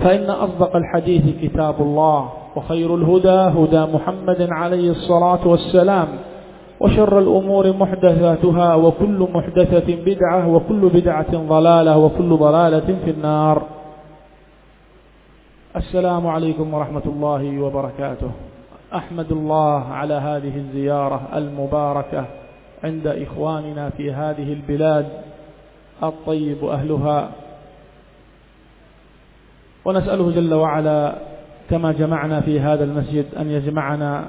فإن أصدق الحديث كتاب الله وخير الهدى هدى محمد عليه الصلاة والسلام وشر الأمور محدثاتها وكل محدثة بدعة وكل بدعة ضلالة وكل ضلالة في النار. السلام عليكم ورحمة الله وبركاته. أحمد الله على هذه الزيارة المباركة عند إخواننا في هذه البلاد الطيب أهلها. ونسأله جل وعلا كما جمعنا في هذا المسجد أن يجمعنا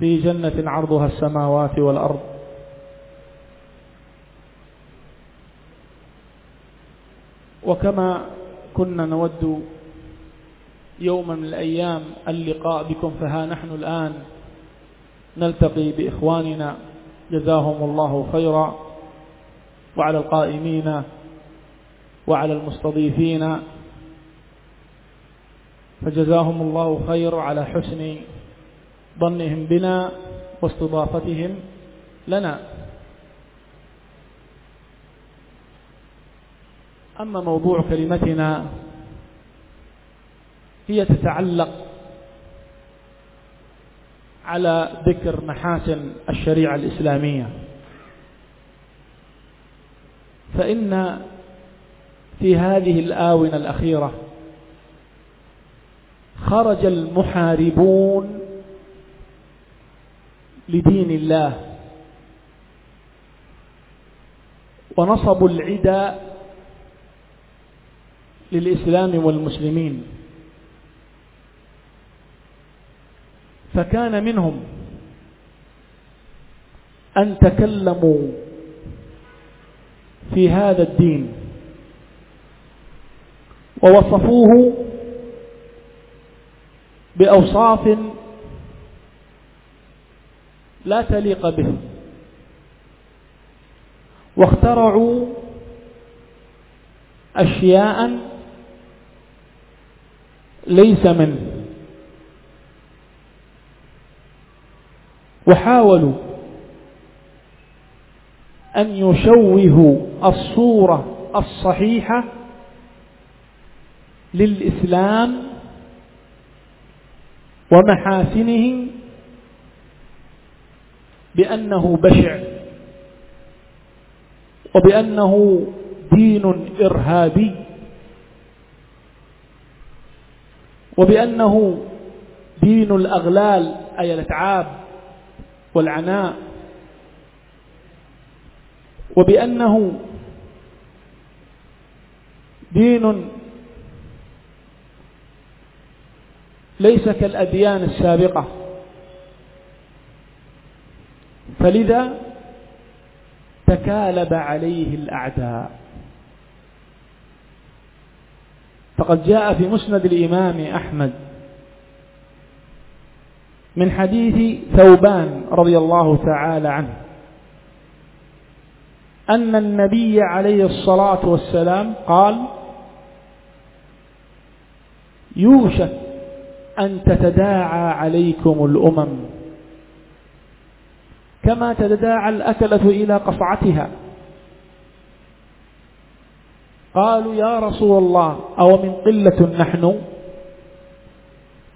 في جنة عرضها السماوات والأرض. وكما كنا نود يوما من الأيام اللقاء بكم فها نحن الآن نلتقي بإخواننا. جزاهم الله خيرا. وعلى القائمين وعلى المستضيفين. فجزاهم الله خير على حسن ظنهم بنا واستضافتهم لنا. أما موضوع كلمتنا هي تتعلق على ذكر محاسن الشريعة الإسلامية. فإن في هذه الآونة الأخيرة خرج المحاربون لدين الله. ونصبوا العدا للإسلام والمسلمين. فكان منهم أن تكلموا في هذا الدين. ووصفوه بأوصاف لا تليق به واخترعوا أشياء ليس منه. وحاولوا أن يشوهوا الصورة الصحيحة للإسلام ومحاسنه بأنه بشع وبأنه دين إرهابي وبأنه دين الأغلال أي الأتعاب والعناء وبأنه دين ليس كالأديان السابقة. فلذا تكالب عليه الأعداء. فقد جاء في مسند الإمام أحمد من حديث ثوبان رضي الله تعالى عنه أن النبي عليه الصلاة والسلام قال يوشك أن تتداعى عليكم الأمم. كما تتداعى الأكلة إلى قصعتها. قالوا يا رسول الله أو من قلة نحن؟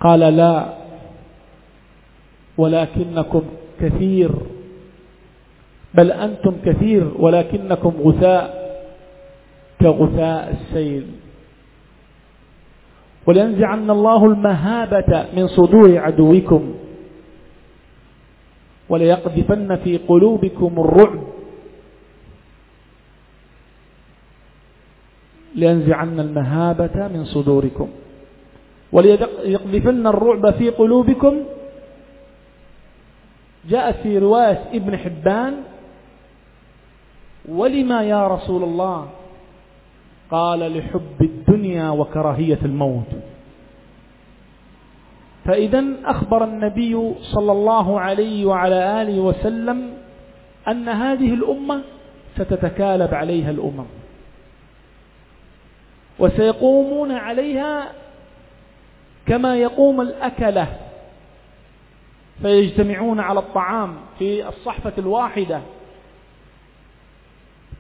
قال لا ولكنكم كثير. بل أنتم كثير ولكنكم غثاء كغثاء السيل. ولينزعن الله المهابة من صدور عدوكم وليقذفن في قلوبكم الرعب لينزعن المهابة من صدوركم وليقذفن الرعب في قلوبكم جاءت في رواية ابن حبان ولما يا رسول الله قال لحب الدنيا وكراهية الموت. فإذا أخبر النبي صلى الله عليه وعلى آله وسلم أن هذه الأمة ستتكالب عليها الأمم. وسيقومون عليها كما يقوم الأكلة. فيجتمعون على الطعام في الصحفة الواحدة.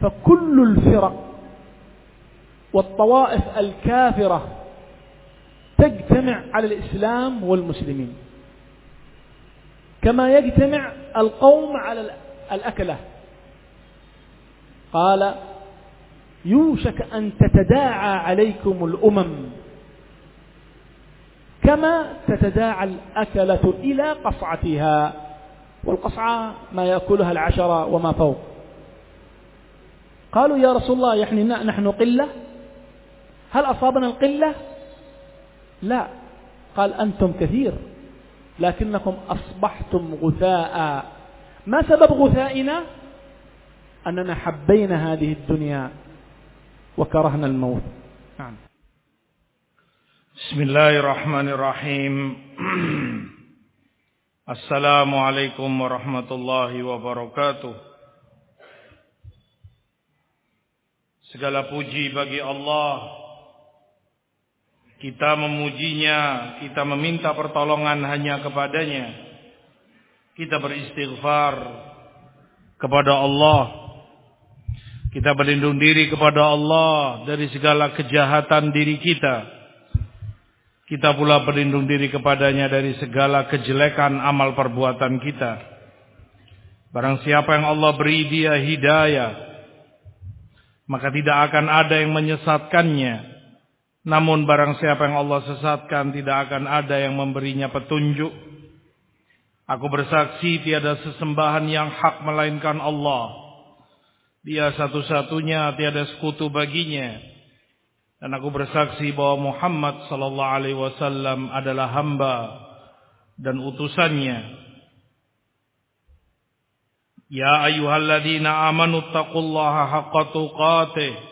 فكل الفرق والطوائف الكافرة تجتمع على الإسلام والمسلمين. كما يجتمع القوم على الأكلة. قال يوشك أن تتداعى عليكم الأمم كما تتداعى الأكلة إلى قصعتها والقصعة ما يأكلها العشرة وما فوق. قالوا يا رسول الله يعني نحن قلة؟ هل أصابنا القلة؟ لا. قال أنتم كثير لكنكم أصبحتم غثاء. ما سبب غثائنا؟ أننا حبينا هذه الدنيا وكرهنا الموت. نعم. بسم الله الرحمن الرحيم. السلام عليكم ورحمة الله وبركاته. Segala puji bagi Allah Kita memujinya Kita meminta pertolongan hanya kepadanya Kita beristighfar Kepada Allah kita berlindung diri kepada Allah dari segala kejahatan diri kita. Kita pula berlindung diri kepadanya dari segala kejelekan amal perbuatan kita. Barang siapa yang Allah beri dia hidayah, maka tidak akan ada yang menyesatkannya. Namun barang siapa yang Allah sesatkan, tidak akan ada yang memberinya petunjuk. Aku bersaksi tiada sesembahan yang hak melainkan Allah. Dia satu-satunya tiada sekutu baginya. Dan aku bersaksi bahwa Muhammad sallallahu alaihi wasallam adalah hamba dan utusannya. Ya ayyuhalladzina amanu taqullaha haqqa tuqatih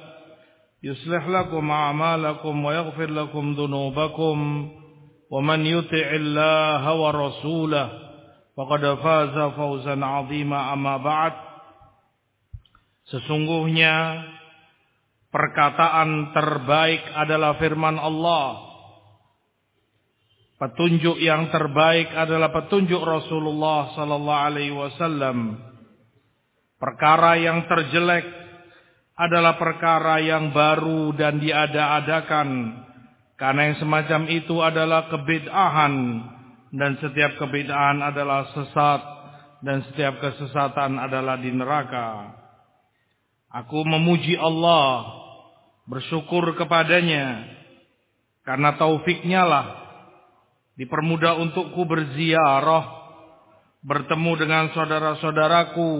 يصلح لكم أعمالكم ويغفر لكم ذنوبكم ومن يطع الله ورسوله فقد فاز فوزا عظيما أما بعد Sesungguhnya perkataan terbaik adalah firman Allah. Petunjuk yang terbaik adalah petunjuk Rasulullah sallallahu alaihi wasallam. Perkara yang terjelek adalah perkara yang baru dan diada-adakan. Karena yang semacam itu adalah kebid'ahan dan setiap kebid'ahan adalah sesat dan setiap kesesatan adalah di neraka. Aku memuji Allah, bersyukur kepadanya, karena taufiknya lah dipermudah untukku berziarah, bertemu dengan saudara-saudaraku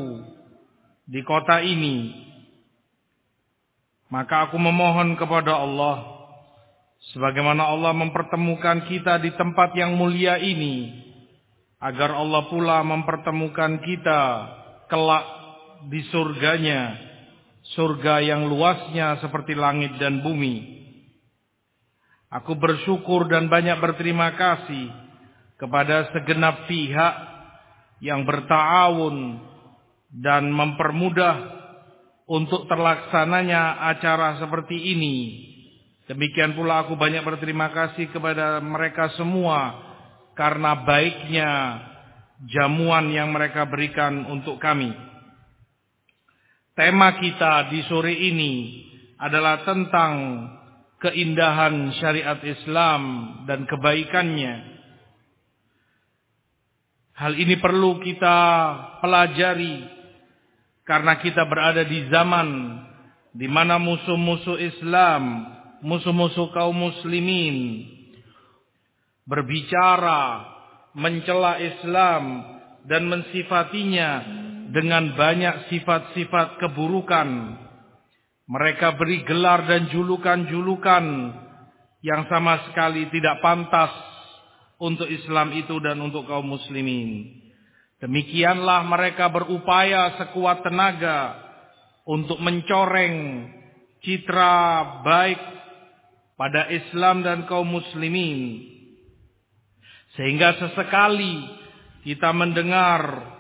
di kota ini. Maka aku memohon kepada Allah, sebagaimana Allah mempertemukan kita di tempat yang mulia ini, agar Allah pula mempertemukan kita kelak di surganya, surga yang luasnya seperti langit dan bumi. Aku bersyukur dan banyak berterima kasih kepada segenap pihak yang bertawun dan mempermudah untuk terlaksananya acara seperti ini. Demikian pula aku banyak berterima kasih kepada mereka semua karena baiknya jamuan yang mereka berikan untuk kami. Tema kita di sore ini adalah tentang keindahan syariat Islam dan kebaikannya. Hal ini perlu kita pelajari karena kita berada di zaman di mana musuh-musuh Islam, musuh-musuh kaum muslimin berbicara, mencela Islam dan mensifatinya dengan banyak sifat-sifat keburukan mereka beri gelar dan julukan-julukan yang sama sekali tidak pantas untuk Islam itu dan untuk kaum muslimin. Demikianlah mereka berupaya sekuat tenaga untuk mencoreng citra baik pada Islam dan kaum muslimin. Sehingga sesekali kita mendengar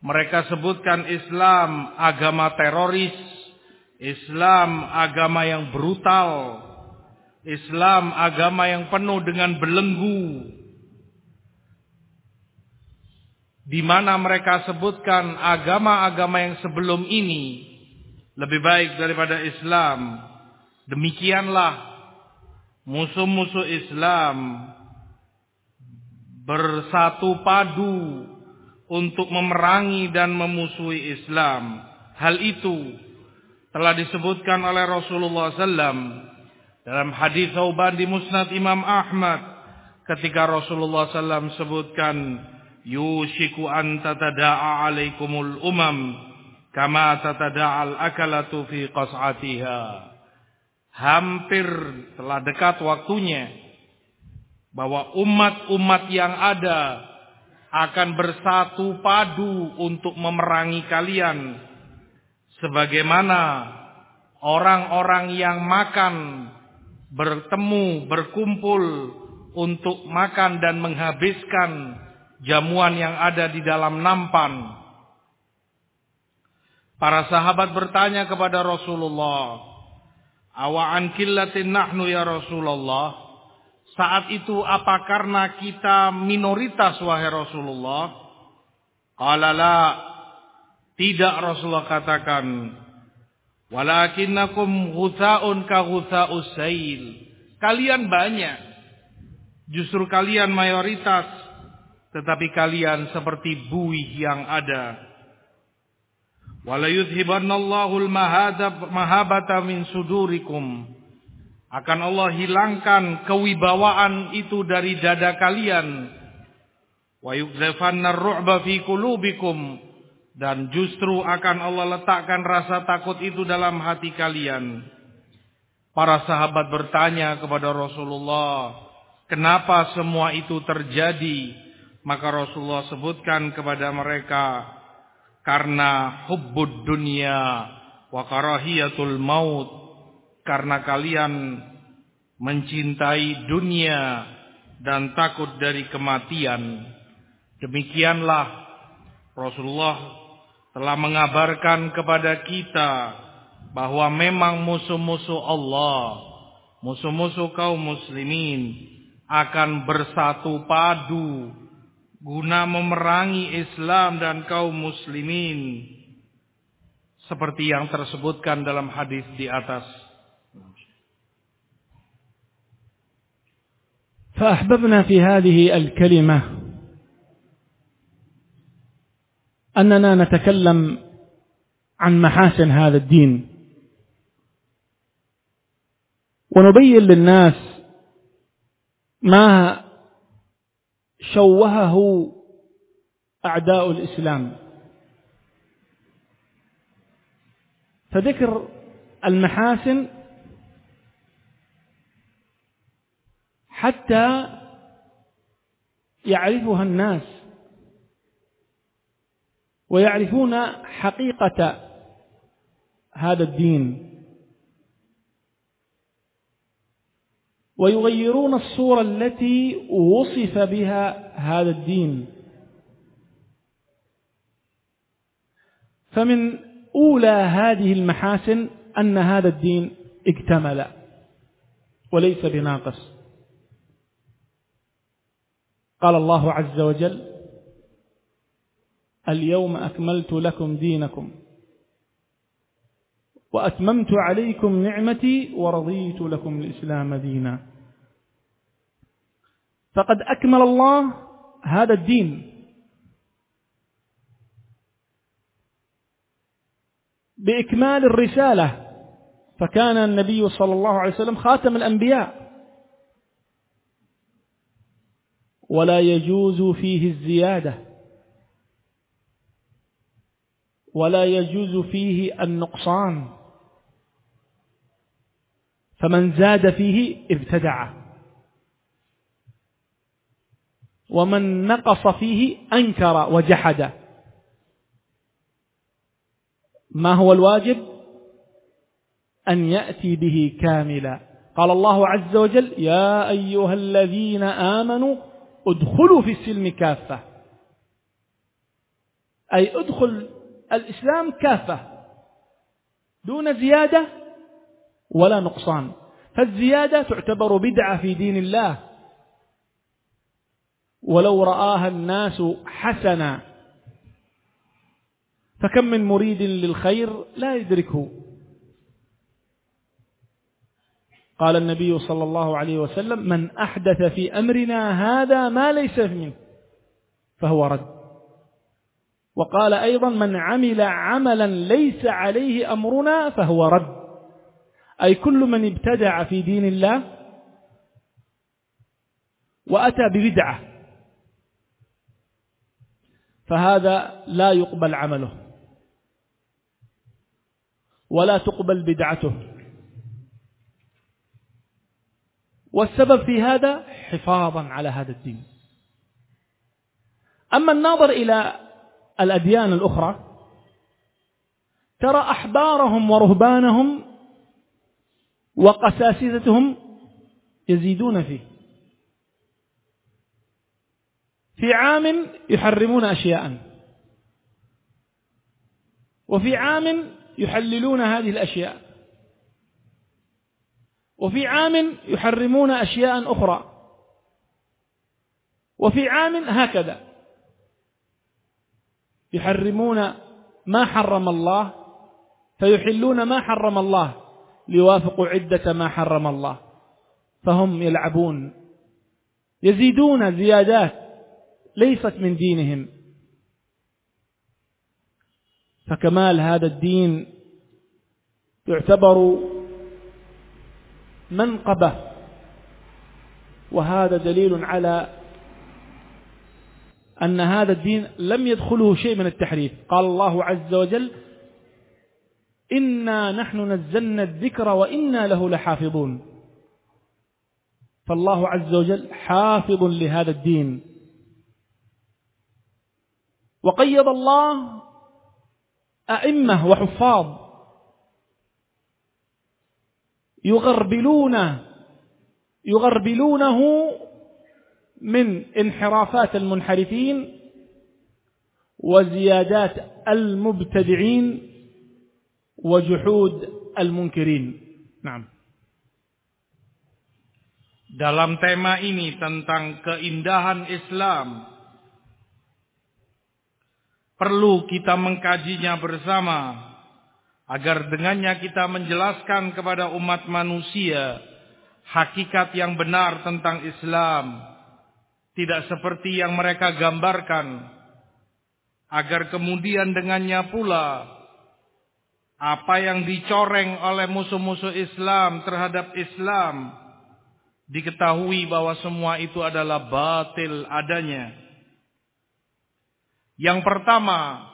mereka sebutkan Islam agama teroris Islam agama yang brutal. Islam agama yang penuh dengan belenggu. Di mana mereka sebutkan agama-agama yang sebelum ini lebih baik daripada Islam. Demikianlah musuh-musuh Islam bersatu padu untuk memerangi dan memusuhi Islam. Hal itu telah disebutkan oleh Rasulullah SAW dalam hadis Thauban di Musnad Imam Ahmad ketika Rasulullah SAW sebutkan yushiku an tatada'a alaikumul umam kama tatada'al akalatu fi qas'atiha. Hampir telah dekat waktunya bahwa umat-umat yang ada akan bersatu padu untuk memerangi kalian sebagaimana orang-orang yang makan bertemu, berkumpul untuk makan dan menghabiskan jamuan yang ada di dalam nampan. Para sahabat bertanya kepada Rasulullah, "Awa'an killatin nahnu ya Rasulullah?" Saat itu apa karena kita minoritas wahai Rasulullah? Qala la tidak Rasulullah katakan, walakinnakum ghutha'un ka ghutha'us sail. Kalian banyak. Justru kalian mayoritas, tetapi kalian seperti buih yang ada. Wala yudhibannallahu mahabata min sudurikum. Akan Allah hilangkan kewibawaan itu dari dada kalian. Wa yukzafanna ar-ru'ba fi qulubikum dan justru akan Allah letakkan rasa takut itu dalam hati kalian. Para sahabat bertanya kepada Rasulullah, kenapa semua itu terjadi? Maka Rasulullah sebutkan kepada mereka, karena hubbud dunia wa karahiyatul maut. Karena kalian mencintai dunia dan takut dari kematian. Demikianlah Rasulullah telah mengabarkan kepada kita bahwa memang musuh-musuh Allah, musuh-musuh kaum muslimin akan bersatu padu guna memerangi Islam dan kaum muslimin seperti yang tersebutkan dalam hadis di atas. فأحببنا في هذه الكلمة أننا نتكلم عن محاسن هذا الدين ونبين للناس ما شوهه أعداء الإسلام. فذكر المحاسن حتى يعرفها الناس ويعرفون حقيقة هذا الدين. ويغيرون الصورة التي وصف بها هذا الدين. فمن أولى هذه المحاسن أن هذا الدين اكتمل وليس بناقص. قال الله عز وجل اليوم أكملت لكم دينكم وأتممت عليكم نعمتي ورضيت لكم الإسلام دينا. فقد أكمل الله هذا الدين. بإكمال الرسالة. فكان النبي صلى الله عليه وسلم خاتم الأنبياء. ولا يجوز فيه الزيادة. ولا يجوز فيه النقصان. فمن زاد فيه ابتدع ومن نقص فيه أنكر وجحد. ما هو الواجب؟ أن يأتي به كاملا. قال الله عز وجل يا أيها الذين آمنوا ادخلوا في السلم كافة. أي ادخل الإسلام كافة. دون زيادة ولا نقصان. فالزيادة تعتبر بدعة في دين الله. ولو رآها الناس حسنا. فكم من مريد للخير لا يدركه. قال النبي صلى الله عليه وسلم من أحدث في أمرنا هذا ما ليس منه فهو رد. وقال أيضا من عمل عملا ليس عليه أمرنا فهو رد. أي كل من ابتدع في دين الله وأتى ببدعة. فهذا لا يقبل عمله. ولا تقبل بدعته. والسبب في هذا حفاظا على هذا الدين. أما الناظر إلى الأديان الأخرى ترى أحبارهم ورهبانهم وقساسستهم يزيدون فيه. في عام يحرمون أشياء. وفي عام يحللون هذه الأشياء. وفي عام يحرمون أشياء أخرى. وفي عام هكذا. يحرمون ما حرم الله فيحلون ما حرم الله. ليوافقوا عدة ما حرم الله. فهم يلعبون. يزيدون زيادات ليست من دينهم. فكمال هذا الدين يعتبر منقبة. وهذا دليل على أن هذا الدين لم يدخله شيء من التحريف. قال الله عز وجل إنا نحن نزلنا الذكر وإنا له لحافظون. فالله عز وجل حافظ لهذا الدين. وقيض الله أئمة وحفاظ. يغربلون يغربلونه من انحرافات المنحرفين وزيادات المبتدعين. وجحود المنكرين نعم Dalam tema ini tentang keindahan Islam perlu kita mengkajinya bersama agar dengannya kita menjelaskan kepada umat manusia hakikat yang benar tentang Islam tidak seperti yang mereka gambarkan agar kemudian dengannya pula apa yang dicoreng oleh musuh-musuh Islam terhadap Islam diketahui bahwa semua itu adalah batil adanya yang pertama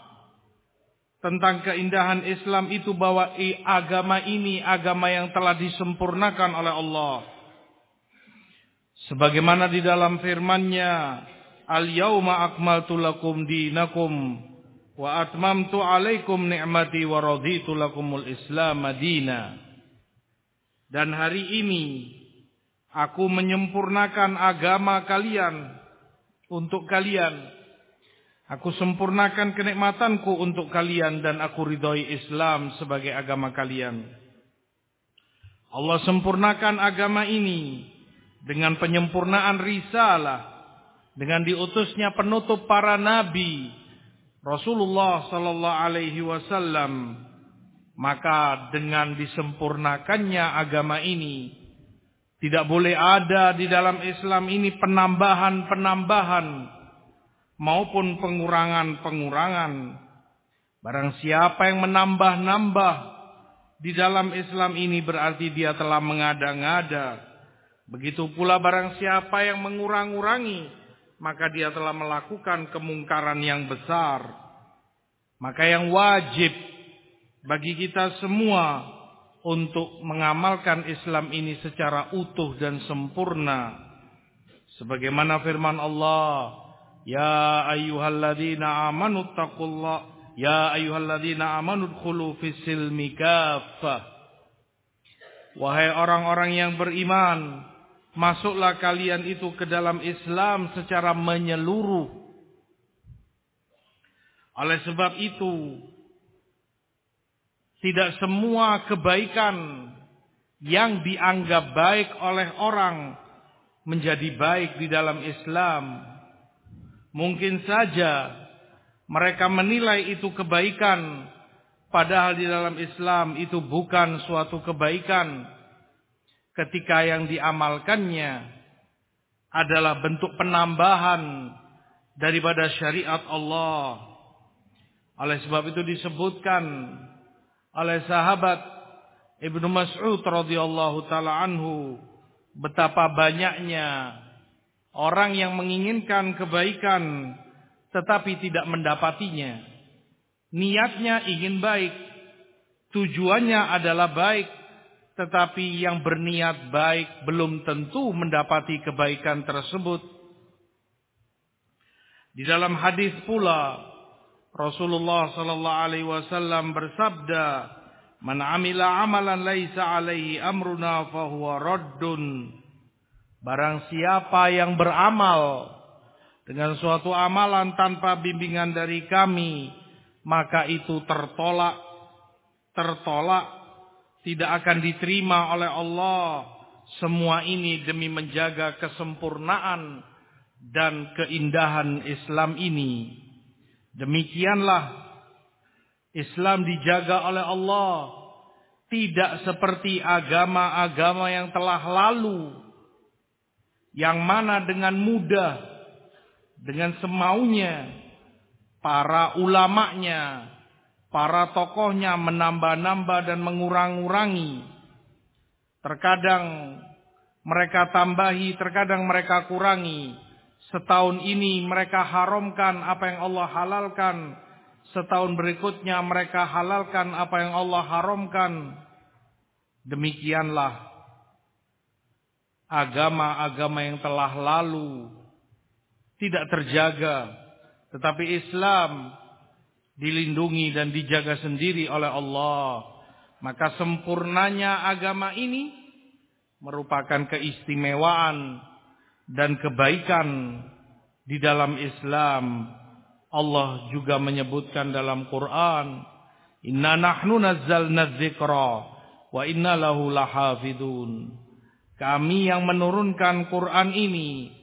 tentang keindahan Islam itu bahwa agama ini agama yang telah disempurnakan oleh Allah. Sebagaimana di dalam firman-Nya, "Al-yauma akmaltu lakum dinakum wa atmamtu alaikum ni'mati wa raditu lakumul Islam madina. Dan hari ini aku menyempurnakan agama kalian untuk kalian. Aku sempurnakan kenikmatanku untuk kalian dan aku ridhoi Islam sebagai agama kalian. Allah sempurnakan agama ini dengan penyempurnaan risalah, dengan diutusnya penutup para nabi, Rasulullah sallallahu alaihi wasallam maka dengan disempurnakannya agama ini tidak boleh ada di dalam Islam ini penambahan-penambahan maupun pengurangan-pengurangan. Barang siapa yang menambah-nambah di dalam Islam ini berarti dia telah mengada-ngada. Begitu pula barang siapa yang mengurang-urangi maka dia telah melakukan kemungkaran yang besar. Maka yang wajib bagi kita semua untuk mengamalkan Islam ini secara utuh dan sempurna. Sebagaimana firman Allah, Ya ayyuhalladzina amanu taqullah Ya ayyuhalladzina amanu dkhulu fis silmi Wahai orang-orang yang beriman, Masuklah kalian itu ke dalam Islam secara menyeluruh. Oleh sebab itu, tidak semua kebaikan yang dianggap baik oleh orang menjadi baik di dalam Islam. Mungkin saja mereka menilai itu kebaikan, padahal di dalam Islam itu bukan suatu kebaikan ketika yang diamalkannya adalah bentuk penambahan daripada syariat Allah. Oleh sebab itu disebutkan oleh sahabat Ibnu Mas'ud radhiyallahu taala anhu betapa banyaknya orang yang menginginkan kebaikan tetapi tidak mendapatinya. Niatnya ingin baik, tujuannya adalah baik, tetapi yang berniat baik belum tentu mendapati kebaikan tersebut. Di dalam hadis pula Rasulullah sallallahu alaihi wasallam bersabda, "Man 'amila 'amalan laisa 'alaihi amruna fahuwa raddun." Barang siapa yang beramal dengan suatu amalan tanpa bimbingan dari kami, maka itu tertolak, tertolak tidak akan diterima oleh Allah. Semua ini demi menjaga kesempurnaan dan keindahan Islam ini. Demikianlah Islam dijaga oleh Allah. Tidak seperti agama-agama yang telah lalu. Yang mana dengan mudah, dengan semaunya, para ulamanya, para tokohnya menambah-nambah dan mengurang-urangi. Terkadang mereka tambahi, terkadang mereka kurangi. Setahun ini mereka haramkan apa yang Allah halalkan. Setahun berikutnya mereka halalkan apa yang Allah haramkan. Demikianlah agama-agama yang telah lalu tidak terjaga. Tetapi Islam dilindungi dan dijaga sendiri oleh Allah. Maka sempurnanya agama ini merupakan keistimewaan dan kebaikan di dalam Islam. Allah juga menyebutkan dalam Quran, "Inna nahnu nazzalna dzikra wa inna lahu lahafidun." Kami yang menurunkan Quran ini,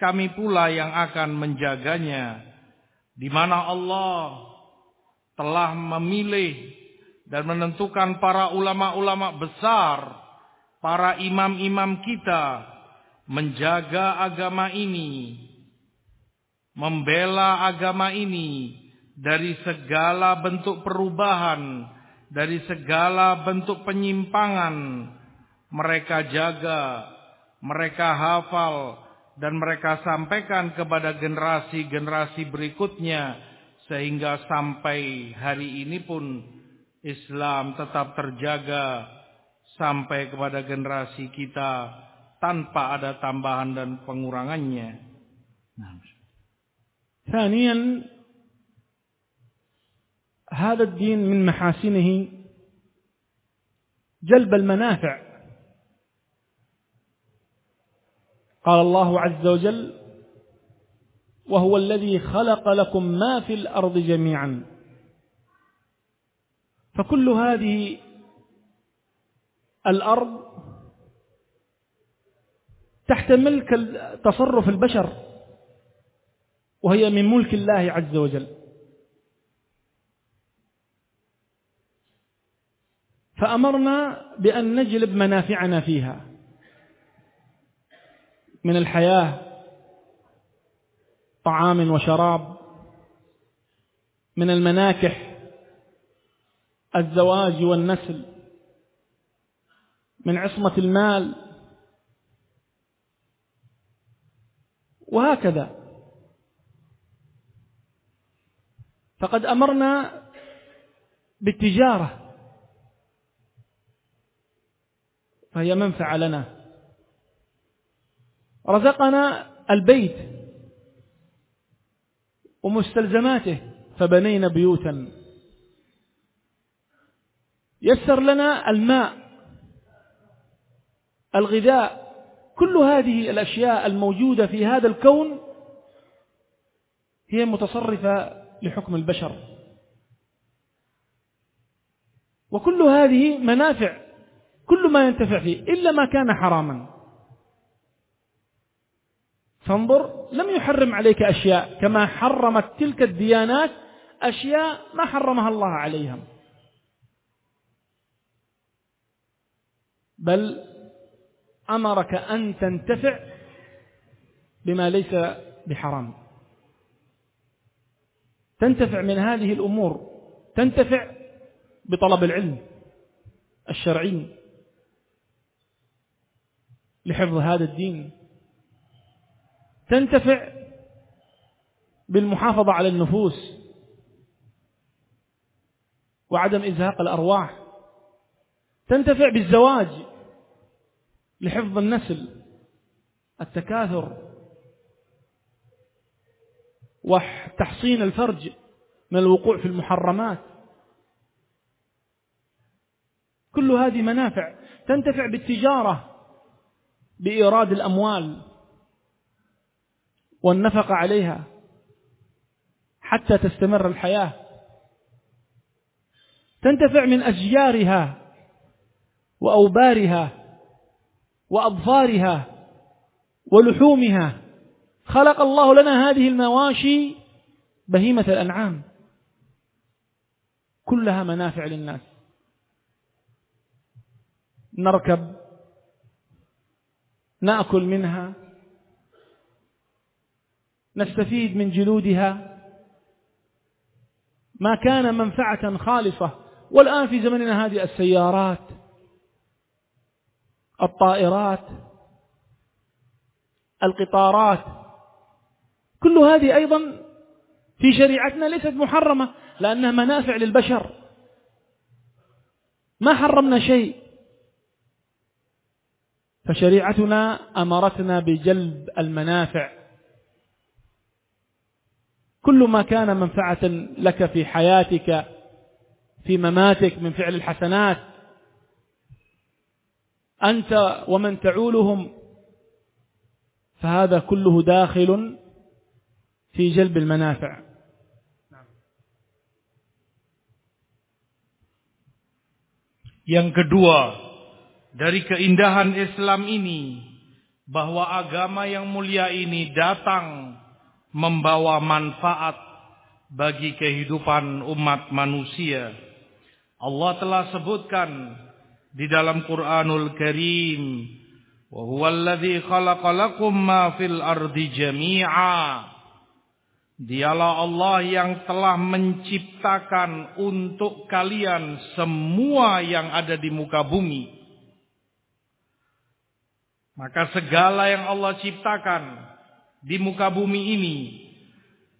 kami pula yang akan menjaganya. Di mana Allah telah memilih dan menentukan para ulama-ulama besar, para imam-imam kita menjaga agama ini, membela agama ini dari segala bentuk perubahan, dari segala bentuk penyimpangan. Mereka jaga, mereka hafal, dan mereka sampaikan kepada generasi-generasi berikutnya sehingga sampai hari ini pun Islam tetap terjaga sampai kepada generasi kita tanpa ada tambahan dan pengurangannya. ثانيا هذا الدين من محاسنه جلب المنافع قال الله عز وجل وهو الذي خلق لكم ما في الأرض جميعا. فكل هذه الأرض تحت ملك تصرف البشر وهي من ملك الله عز وجل. فأمرنا بأن نجلب منافعنا فيها من الحياة طعام وشراب من المناكح الزواج والنسل من عصمة المال. وهكذا. فقد أمرنا بالتجارة. فهي منفعة لنا. رزقنا البيت. ومستلزماته فبنينا بيوتا. يسر لنا الماء الغذاء كل هذه الأشياء الموجودة في هذا الكون هي متصرفة لحكم البشر. وكل هذه منافع كل ما ينتفع فيه إلا ما كان حراما. فانظر لم يحرم عليك أشياء كما حرمت تلك الديانات أشياء ما حرمها الله عليها. بل أمرك أن تنتفع بما ليس بحرام. تنتفع من هذه الأمور تنتفع بطلب العلم الشرعي لحفظ هذا الدين. تنتفع بالمحافظة على النفوس وعدم إزهاق الأرواح. تنتفع بالزواج لحفظ النسل التكاثر وتحصين الفرج من الوقوع في المحرمات. كل هذه منافع. تنتفع بالتجارة بإيراد الأموال. والنفقة عليها حتى تستمر الحياة. تنتفع من أشجارها وأوبارها وأظفارها ولحومها. خلق الله لنا هذه المواشي بهيمة الأنعام. كلها منافع للناس. نركب نأكل منها نستفيد من جلودها. ما كان منفعة خالصة. والآن في زمننا هذه السيارات الطائرات القطارات كل هذه أيضا في شريعتنا ليست محرمة لأنها منافع للبشر. ما حرمنا شيء. فشريعتنا أمرتنا بجلب المنافع. كل ما كان منفعة لك في حياتك في مماتك من فعل الحسنات أنت ومن تعولهم فهذا كله داخل في جلب المنافع. Yang kedua, dari keindahan Islam ini, bahwa agama yang mulia ini datang membawa manfaat bagi kehidupan umat manusia. Allah telah sebutkan di dalam Quranul Karim, "Wa huwallazi khalaqalakum ma fil ardi jami'a." Dialah Allah yang telah menciptakan untuk kalian semua yang ada di muka bumi. Maka segala yang Allah ciptakan di muka bumi ini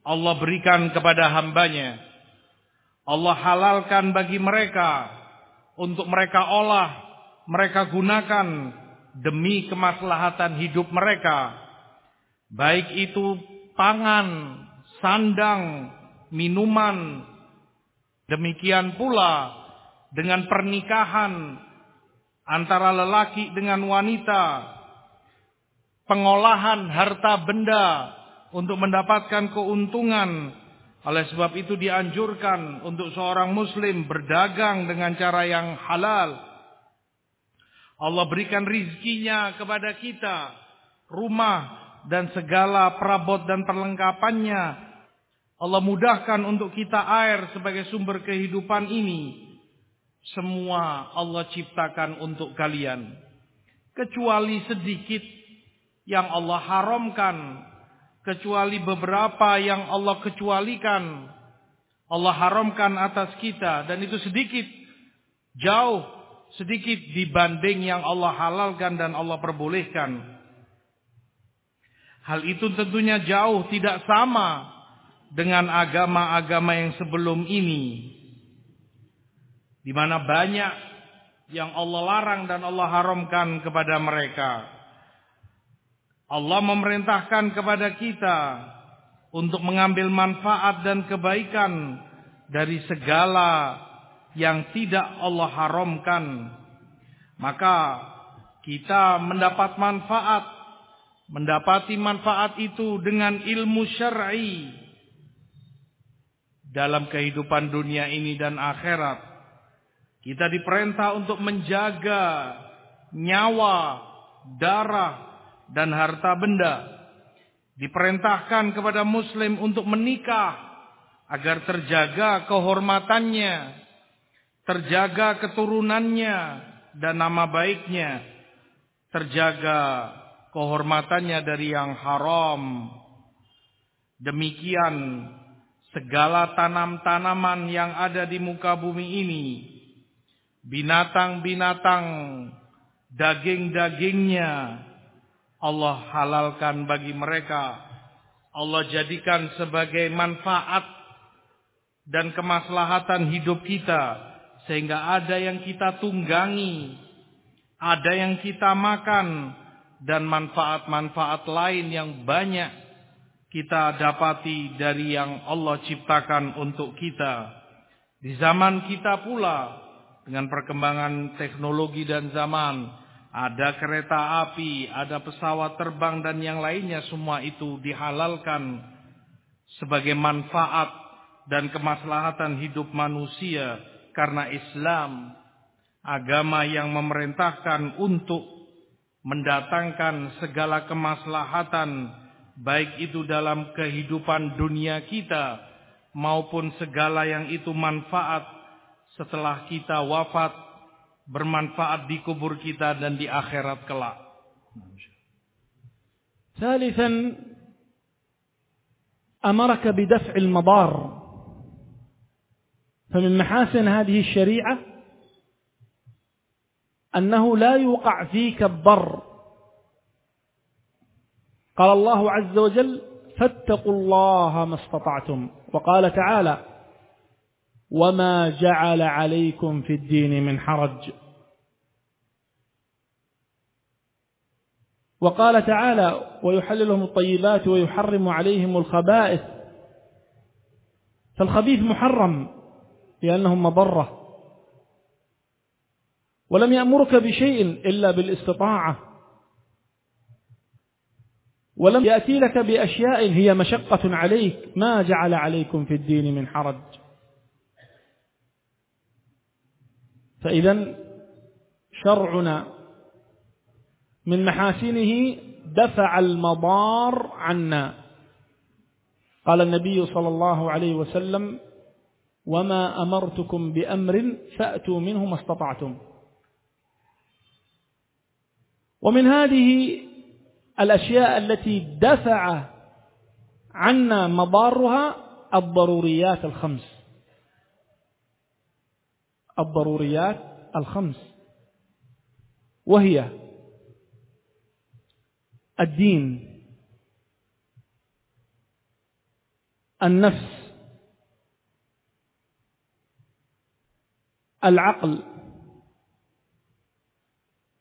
Allah berikan kepada hambanya. Allah halalkan bagi mereka untuk mereka olah, mereka gunakan demi kemaslahatan hidup mereka. Baik itu pangan, sandang, minuman, Demikian pula dengan pernikahan antara lelaki dengan wanita, pengolahan harta benda untuk mendapatkan keuntungan. Oleh sebab itu dianjurkan untuk seorang muslim berdagang dengan cara yang halal. Allah berikan rizkinya kepada kita, rumah dan segala perabot dan perlengkapannya Allah mudahkan untuk kita air sebagai sumber kehidupan ini. Semua Allah ciptakan untuk kalian. Kecuali sedikit yang Allah haramkan. Kecuali beberapa yang Allah kecualikan. Allah haramkan atas kita. Dan itu sedikit. Jauh sedikit dibanding yang Allah halalkan dan Allah perbolehkan. Hal itu tentunya jauh tidak sama dengan agama-agama yang sebelum ini. Di mana banyak yang Allah larang dan Allah haramkan kepada mereka. Allah memerintahkan kepada kita untuk mengambil manfaat dan kebaikan dari segala yang tidak Allah haramkan. Maka kita mendapat manfaat, mendapati manfaat itu dengan ilmu syar'i dalam kehidupan dunia ini dan akhirat. Kita diperintah untuk menjaga nyawa, darah, dan harta benda. Diperintahkan kepada muslim untuk menikah agar terjaga kehormatannya, terjaga keturunannya dan nama baiknya, terjaga kehormatannya dari yang haram. Demikian segala tanam-tanaman yang ada di muka bumi ini, binatang-binatang, daging-dagingnya, Allah halalkan bagi mereka. Allah jadikan sebagai manfaat dan kemaslahatan hidup kita. Sehingga ada yang kita tunggangi, ada yang kita makan, dan manfaat-manfaat lain yang banyak kita dapati dari yang Allah ciptakan untuk kita. Di zaman kita pula dengan perkembangan teknologi dan zaman ada kereta api, ada pesawat terbang dan yang lainnya semua itu dihalalkan sebagai manfaat dan kemaslahatan hidup manusia karena Islam agama yang memerintahkan untuk mendatangkan segala kemaslahatan baik itu dalam kehidupan dunia kita maupun segala yang itu manfaat setelah kita wafat bermanfaat di kubur kita dan di akhirat kelak. ثالثا أمرك بدفع المضار. فمن محاسن هذه الشريعة أنه لا يوقع فيك الضر. قال الله عز وجل فاتقوا الله ما استطعتم. وقال تعالى وما جعل عليكم في الدين من حرج. وقال تعالى ويحلل لهم الطيبات ويحرم عليهم الخبائث. فالخبيث محرم لأنه مضرة. ولم يأمرك بشيء إلا بالاستطاعة. ولم يأتي لك بأشياء هي مشقة عليك. ما جعل عليكم في الدين من حرج. فإذا شرعنا من محاسنه دفع المضار عنا. قال النبي صلى الله عليه وسلم وما أمرتكم بأمر فأتوا منه ما استطعتم. ومن هذه الأشياء التي دفع عنا مضارها الضروريات الخمس. الضروريات الخمس وهي الدين النفس العقل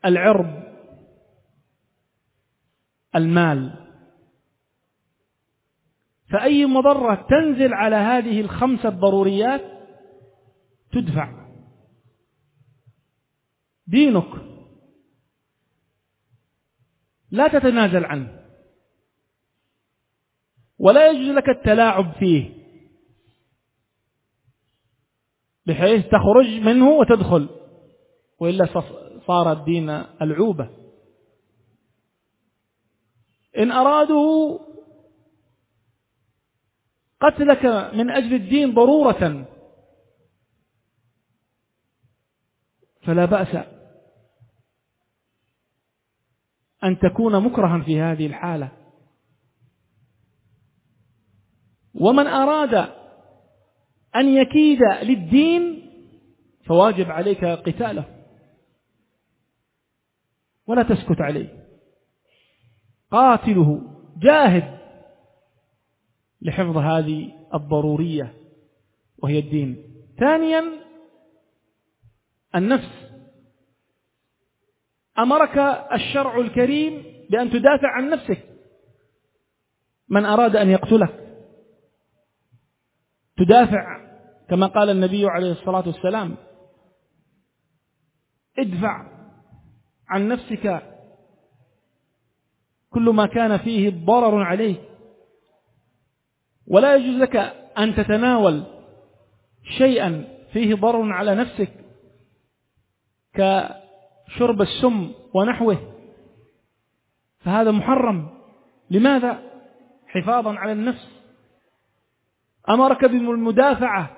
العرض المال. فأي مضرة تنزل على هذه الخمسة ضروريات تدفع. دينك. لا تتنازل عنه. ولا يجوز لك التلاعب فيه. بحيث تخرج منه وتدخل. وإلا صار الدين العوبة. إن أرادوا قتلك من أجل الدين ضرورة. فلا بأس أن تكون مكرها في هذه الحالة. ومن أراد أن يكيد للدين فواجب عليك قتاله. ولا تسكت عليه. قاتله جاهد لحفظ هذه الضرورية وهي الدين. ثانيا النفس. أمرك الشرع الكريم بأن تدافع عن نفسك. من أراد أن يقتلك تدافع كما قال النبي عليه الصلاة والسلام. ادفع عن نفسك كل ما كان فيه ضرر عليك. ولا يجوز لك أن تتناول شيئا فيه ضرر على نفسك كشرب السم ونحوه فهذا محرم. لماذا؟ حفاظا على النفس. أمرك بالمدافعة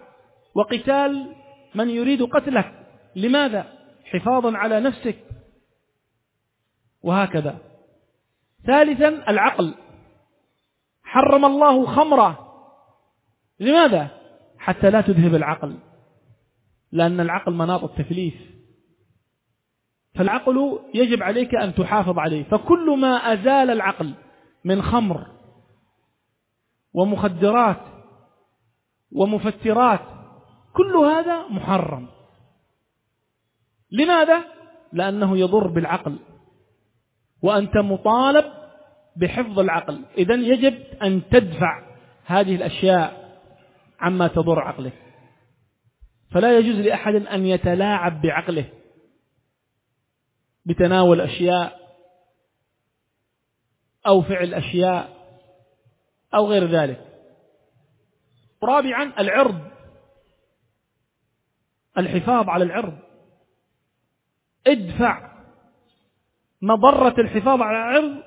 وقتال من يريد قتلك. لماذا؟ حفاظا على نفسك. وهكذا. ثالثا العقل. حرم الله خمرة لماذا؟ حتى لا تذهب العقل لأن العقل مناط التكليف فالعقل يجب عليك أن تحافظ عليه. فكل ما أزال العقل من خمر ومخدرات ومفترات كل هذا محرم. لماذا؟ لأنه يضر بالعقل وأنت مطالب بحفظ العقل. إذا يجب أن تدفع هذه الأشياء عما تضر عقلك فلا يجوز لأحد أن يتلاعب بعقله. بتناول أشياء أو فعل أشياء أو غير ذلك. رابعا العرض الحفاظ على العرض. ادفع مضرة الحفاظ على العرض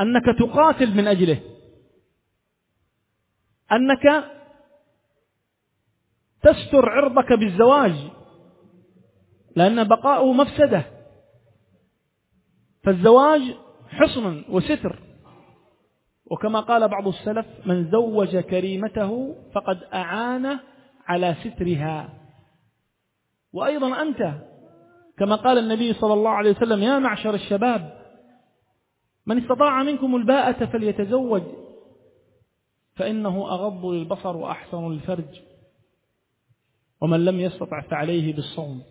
أنك تقاتل من أجله. أنك تستر عرضك بالزواج. لأن بقاؤه مفسدة. فالزواج حصن وستر. وكما قال بعض السلف من زوج كريمته فقد أعان على سترها. وأيضا أنت كما قال النبي صلى الله عليه وسلم يا معشر الشباب من استطاع منكم الباءة فليتزوج فإنه أغض للبصر وأحسن للفرج ومن لم يستطع فعليه بالصوم.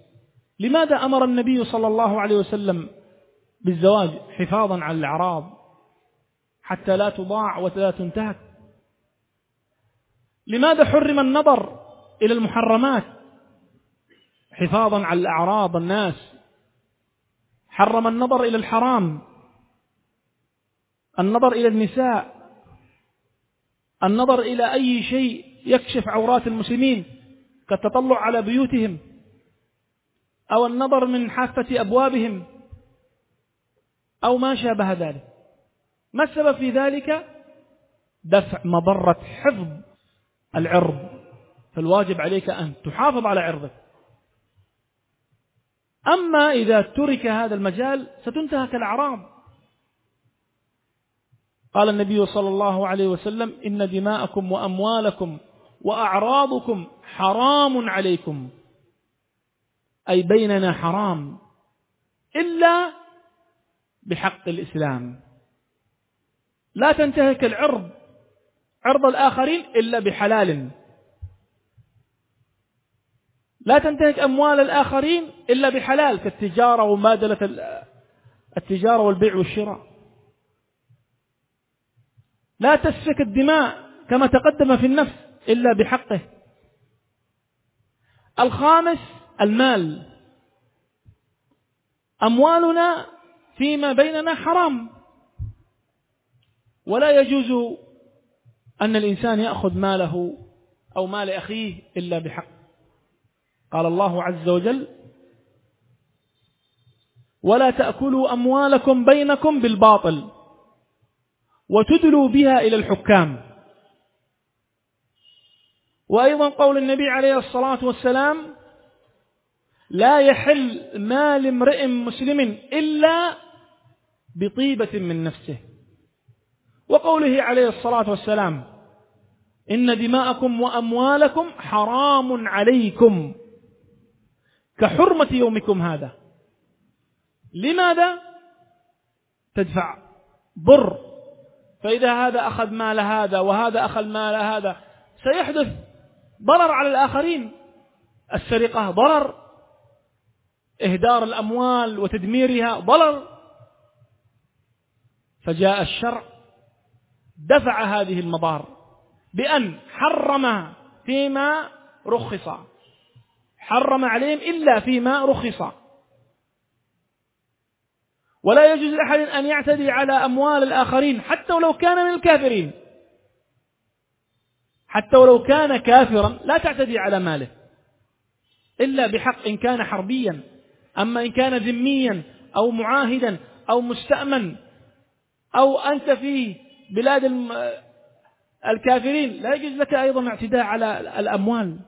لماذا أمر النبي صلى الله عليه وسلم بالزواج حفاظا على الأعراض حتى لا تضاع ولا تنتهك؟ لماذا حرم النظر إلى المحرمات حفاظا على أعراض الناس؟ حرم النظر إلى الحرام النظر إلى النساء النظر إلى أي شيء يكشف عورات المسلمين كالتطلع على بيوتهم. أو النظر من حافة أبوابهم أو ما شابه ذلك. ما السبب في ذلك؟ دفع مضرة حفظ العرض. فالواجب عليك أن تحافظ على عرضك. أما إذا ترك هذا المجال ستنتهك الأعراض. قال النبي صلى الله عليه وسلم إن دماءكم وأموالكم وأعراضكم حرام عليكم. أي بيننا حرام إلا بحق الإسلام. لا تنتهك العرض عرض الآخرين إلا بحلال. لا تنتهك أموال الآخرين إلا بحلال كالتجارة ومادلة التجارة والبيع والشراء. لا تسفك الدماء كما تقدم في النفس إلا بحقه. الخامس المال. أموالنا فيما بيننا حرام. ولا يجوز أن الإنسان يأخذ ماله أو مال أخيه إلا بحق. قال الله عز وجل ولا تأكلوا أموالكم بينكم بالباطل وتدلوا بها إلى الحكام. وأيضا قول النبي عليه الصلاة والسلام لا يحل مال امرئ مسلم إلا بطيبة من نفسه. وقوله عليه الصلاة والسلام إن دماءكم وأموالكم حرام عليكم. كحرمة يومكم هذا. لماذا؟ تدفع ضر. فإذا هذا أخذ مال هذا وهذا أخذ مال هذا سيحدث ضرر على الآخرين. السرقة ضرر. إهدار الأموال وتدميرها ضرر فجاء الشرع دفع هذه المضار بأن حرم فيما رخص. حرم عليهم إلا فيما رخص. ولا يجوز لأحد أن يعتدي على أموال الآخرين حتى ولو كان من الكافرين. حتى ولو كان كافرا لا تعتدي على ماله إلا بحق إن كان حربيا. أما إن كان ذميا أو معاهدا أو مستأمن أو أنت في بلاد الكافرين لا يجوز لك أيضا اعتداء على الأموال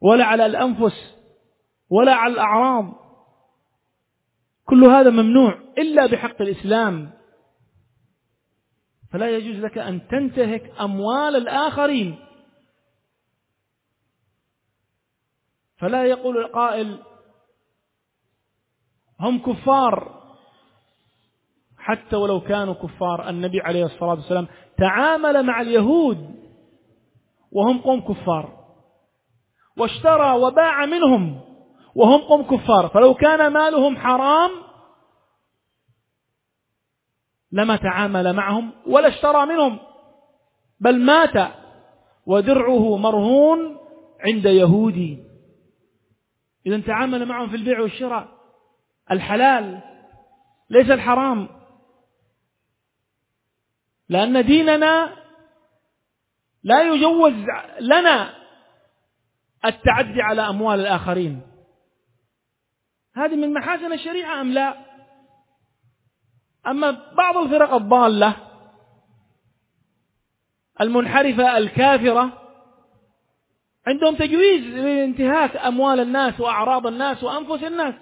ولا على الأنفس ولا على الأعراض. كل هذا ممنوع إلا بحق الإسلام. فلا يجوز لك أن تنتهك أموال الآخرين. فلا يقول القائل هم كفار. حتى ولو كانوا كفار النبي عليه الصلاة والسلام تعامل مع اليهود وهم قوم كفار. واشترى وباع منهم وهم قوم كفار. فلو كان مالهم حرام لما تعامل معهم ولا اشترى منهم بل مات ودرعه مرهون عند يهودي. إذا تعامل معهم في البيع والشراء الحلال ليس الحرام. لأن ديننا لا يجوز لنا التعدي على أموال الآخرين. هذه من محاسن الشريعة أم لا؟ أما بعض الفرق الضالة المنحرفة الكافرة عندهم تجويز لانتهاك أموال الناس وأعراض الناس وأنفس الناس.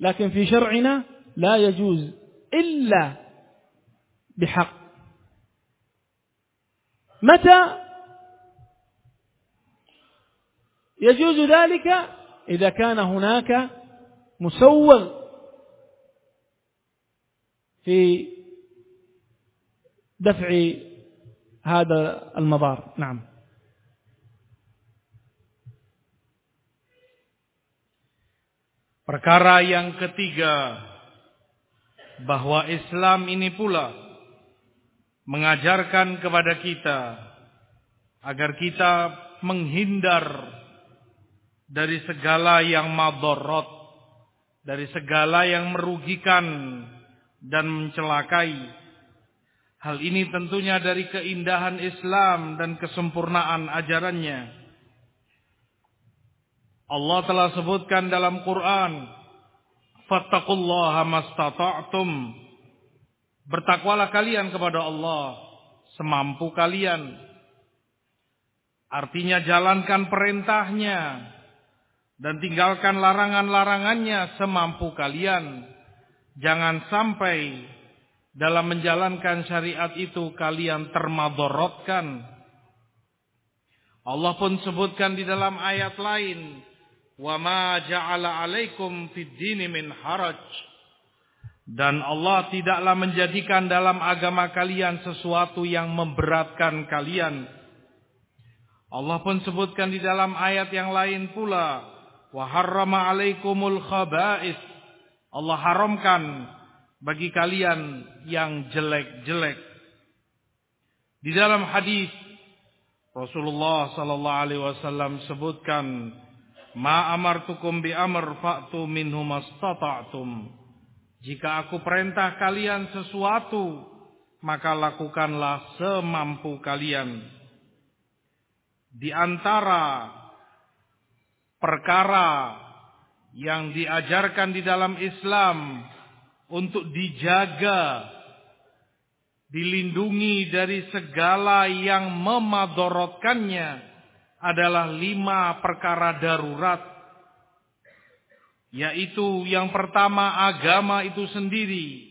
لكن في شرعنا لا يجوز إلا بحق. متى يجوز ذلك؟ إذا كان هناك مسوغ في دفع هذا المضار. نعم. Perkara yang ketiga bahwa Islam ini pula mengajarkan kepada kita agar kita menghindar dari segala yang madorot, dari segala yang merugikan dan mencelakai. Hal ini tentunya dari keindahan Islam dan kesempurnaan ajarannya. Allah telah sebutkan dalam Quran, "Fattaqullaha mastata'tum." Bertakwalah kalian kepada Allah semampu kalian. Artinya jalankan perintahnya dan tinggalkan larangan-larangannya semampu kalian. Jangan sampai dalam menjalankan syariat itu kalian termadorotkan. Allah pun sebutkan di dalam ayat lain, Ja'ala alaikum fid dini min haraj. Dan Allah tidaklah menjadikan dalam agama kalian sesuatu yang memberatkan kalian. Allah pun sebutkan di dalam ayat yang lain pula, wa harrama alaikumul khaba'is. Allah haramkan bagi kalian yang jelek-jelek. Di dalam hadis Rasulullah sallallahu alaihi wasallam sebutkan, "Ma amartukum bi amr fa'tu minhu mastata'tum." Jika aku perintah kalian sesuatu, maka lakukanlah semampu kalian. Di antara perkara yang diajarkan di dalam Islam untuk dijaga, dilindungi dari segala yang memadorotkannya adalah lima perkara darurat. Yaitu yang pertama agama itu sendiri.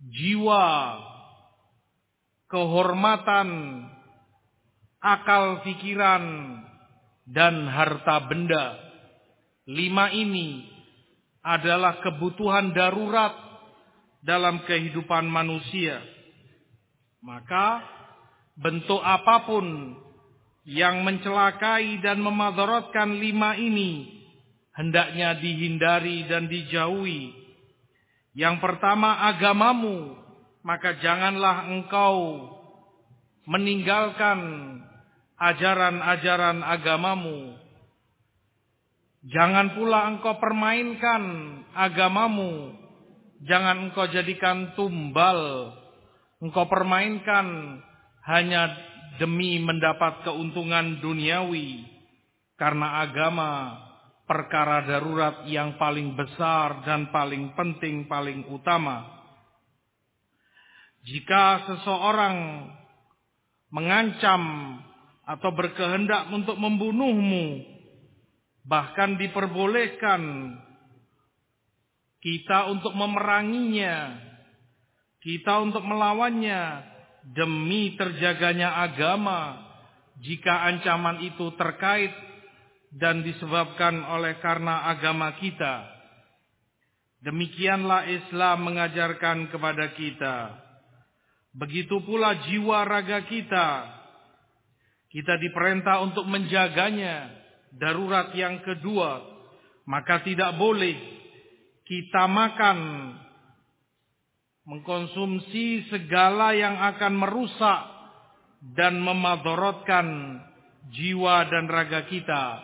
Jiwa, kehormatan, akal pikiran, dan harta benda. Lima ini adalah kebutuhan darurat dalam kehidupan manusia. Maka bentuk apa pun yang mencelakai dan memadaratkan lima ini hendaknya dihindari dan dijauhi. Yang pertama agamamu, maka janganlah engkau meninggalkan ajaran-ajaran agamamu. Jangan pula engkau permainkan agamamu. Jangan engkau jadikan tumbal. Engkau permainkan hanya demi mendapat keuntungan duniawi. Karena agama perkara darurat yang paling besar dan paling penting, paling utama. Jika seseorang mengancam atau berkehendak untuk membunuhmu. Bahkan diperbolehkan kita untuk memeranginya, kita untuk melawannya demi terjaganya agama jika ancaman itu terkait dan disebabkan oleh karena agama kita. Demikianlah Islam mengajarkan kepada kita. Begitu pula jiwa raga kita kita diperintah untuk menjaganya. Darurat yang kedua, maka tidak boleh kita makan mengkonsumsi segala yang akan merusak dan memadorotkan jiwa dan raga kita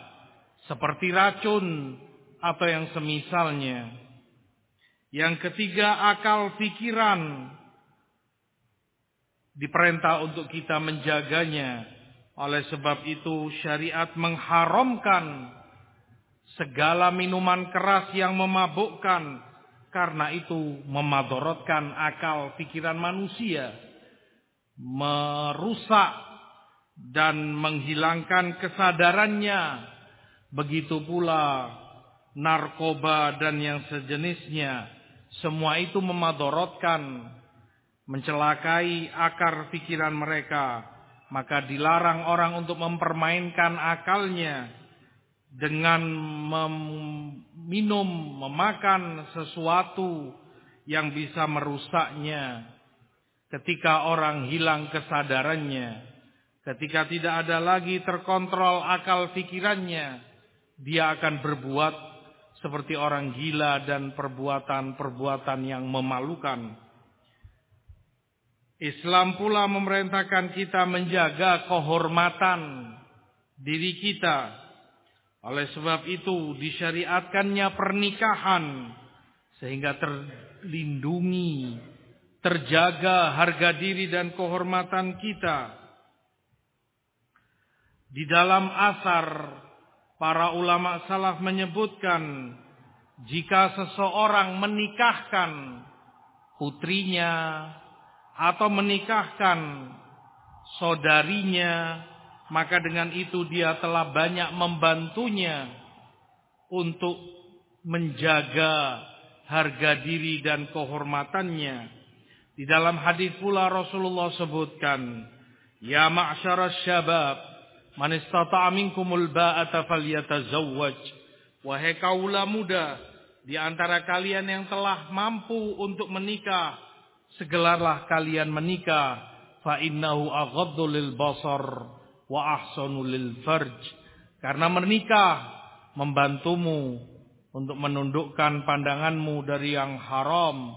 seperti racun atau yang semisalnya. Yang ketiga akal pikiran diperintah untuk kita menjaganya oleh sebab itu syariat mengharamkan segala minuman keras yang memabukkan karena itu memadorotkan akal pikiran manusia, merusak dan menghilangkan kesadarannya. Begitu pula narkoba dan yang sejenisnya, semua itu memadorotkan, mencelakai akar pikiran mereka maka dilarang orang untuk mempermainkan akalnya dengan meminum, memakan sesuatu yang bisa merusaknya. Ketika orang hilang kesadarannya, ketika tidak ada lagi terkontrol akal pikirannya, dia akan berbuat seperti orang gila dan perbuatan-perbuatan yang memalukan. Islam pula memerintahkan kita menjaga kehormatan diri kita. Oleh sebab itu disyariatkannya pernikahan sehingga terlindungi, terjaga harga diri dan kehormatan kita. Di dalam asar para ulama salaf menyebutkan jika seseorang menikahkan putrinya atau menikahkan saudarinya, maka dengan itu dia telah banyak membantunya untuk menjaga harga diri dan kehormatannya. Di dalam hadis pula Rasulullah sebutkan, "Ya ma'syaras syabab, man istata'a minkumul ba'ata falyatazawwaj." Wahai kaula muda, di antara kalian yang telah mampu untuk menikah, segelarlah kalian menikah fa innahu aghaddu lil basar wa ahsanu lil farj karena menikah membantumu untuk menundukkan pandanganmu dari yang haram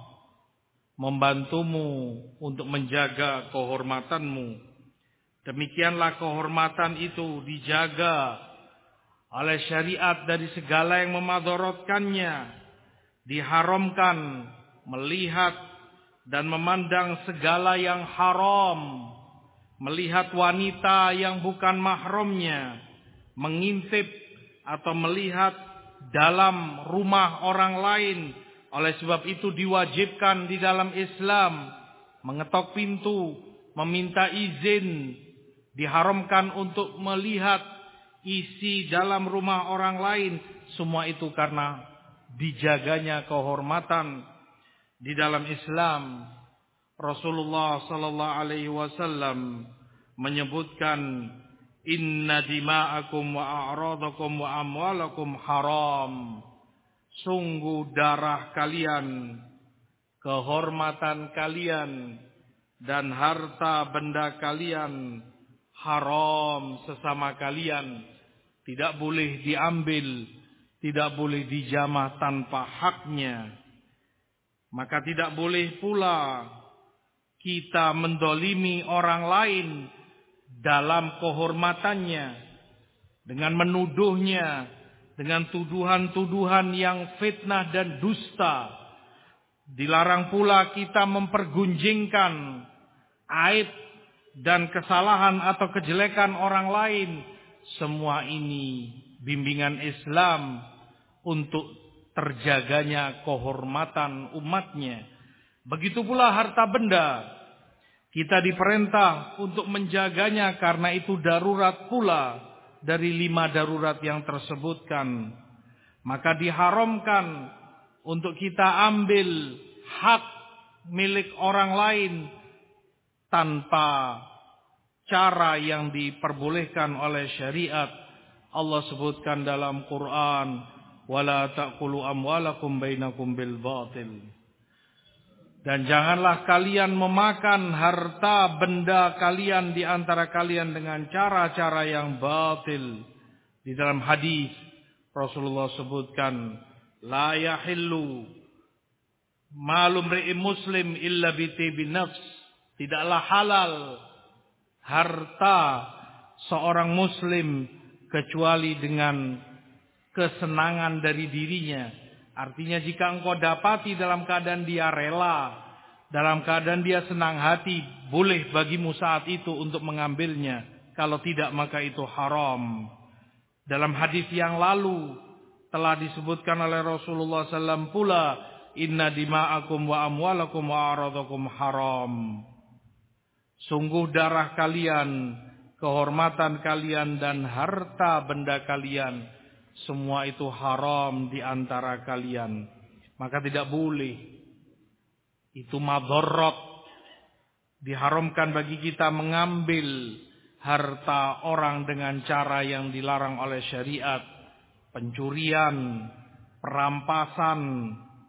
membantumu untuk menjaga kehormatanmu Demikianlah kehormatan itu dijaga oleh syariat dari segala yang memadorotkannya. Diharamkan melihat dan memandang segala yang haram. Melihat wanita yang bukan mahramnya. Mengintip atau melihat dalam rumah orang lain. Oleh sebab itu diwajibkan di dalam Islam. Mengetok pintu. Meminta izin diharamkan untuk melihat isi dalam rumah orang lain semua itu karena dijaganya kehormatan di dalam Islam Rasulullah sallallahu alaihi wasallam menyebutkan inna dima'akum wa a'radakum wa amwalakum haram. Sungguh darah kalian kehormatan kalian dan harta benda kalian haram sesama kalian. Tidak boleh diambil tidak boleh dijamah tanpa haknya. Maka tidak boleh pula kita mendolimi orang lain dalam kehormatannya dengan menuduhnya dengan tuduhan-tuduhan yang fitnah dan dusta dilarang pula kita mempergunjingkan aib dan kesalahan atau kejelekan orang lain. Semua ini bimbingan Islam untuk terjaganya kehormatan umatnya. Begitu pula harta benda. Kita diperintah untuk menjaganya karena itu darurat pula dari lima darurat yang tersebutkan. Maka diharamkan untuk kita ambil hak milik orang lain tanpa cara yang diperbolehkan oleh syariat. Allah sebutkan dalam Quran, "Wala ta'kulu amwalakum bainakum bil batil." Dan janganlah kalian memakan harta benda kalian di antara kalian dengan cara-cara yang batil. Di dalam hadis Rasulullah sebutkan, "La yahillu malum ri'im muslim illa bi nafs." Tidaklah halal harta seorang muslim kecuali dengan kesenangan dari dirinya. Artinya jika engkau dapati dalam keadaan dia rela, dalam keadaan dia senang hati, boleh bagimu saat itu untuk mengambilnya. Kalau tidak maka itu haram. Dalam hadis yang lalu telah disebutkan oleh Rasulullah SAW pula, Inna dima'akum wa amwalakum wa aradakum haram. Sungguh darah kalian, kehormatan kalian dan harta benda kalian semua itu haram di antara kalian. Maka tidak boleh. Itu madorot. Diharamkan bagi kita mengambil harta orang dengan cara yang dilarang oleh syariat. Pencurian, perampasan,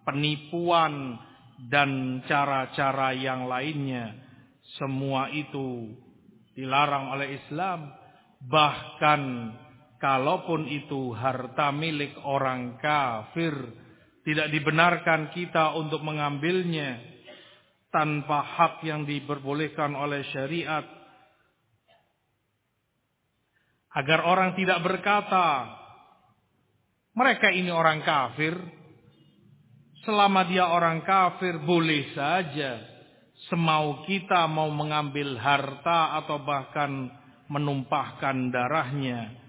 penipuan, dan cara-cara yang lainnya semua itu dilarang oleh Islam. Bahkan kalaupun itu harta milik orang kafir. Tidak dibenarkan kita untuk mengambilnya. Tanpa hak yang diperbolehkan oleh syariat. Agar orang tidak berkata. Mereka ini orang kafir. Selama dia orang kafir boleh saja semau kita mau mengambil harta atau bahkan menumpahkan darahnya.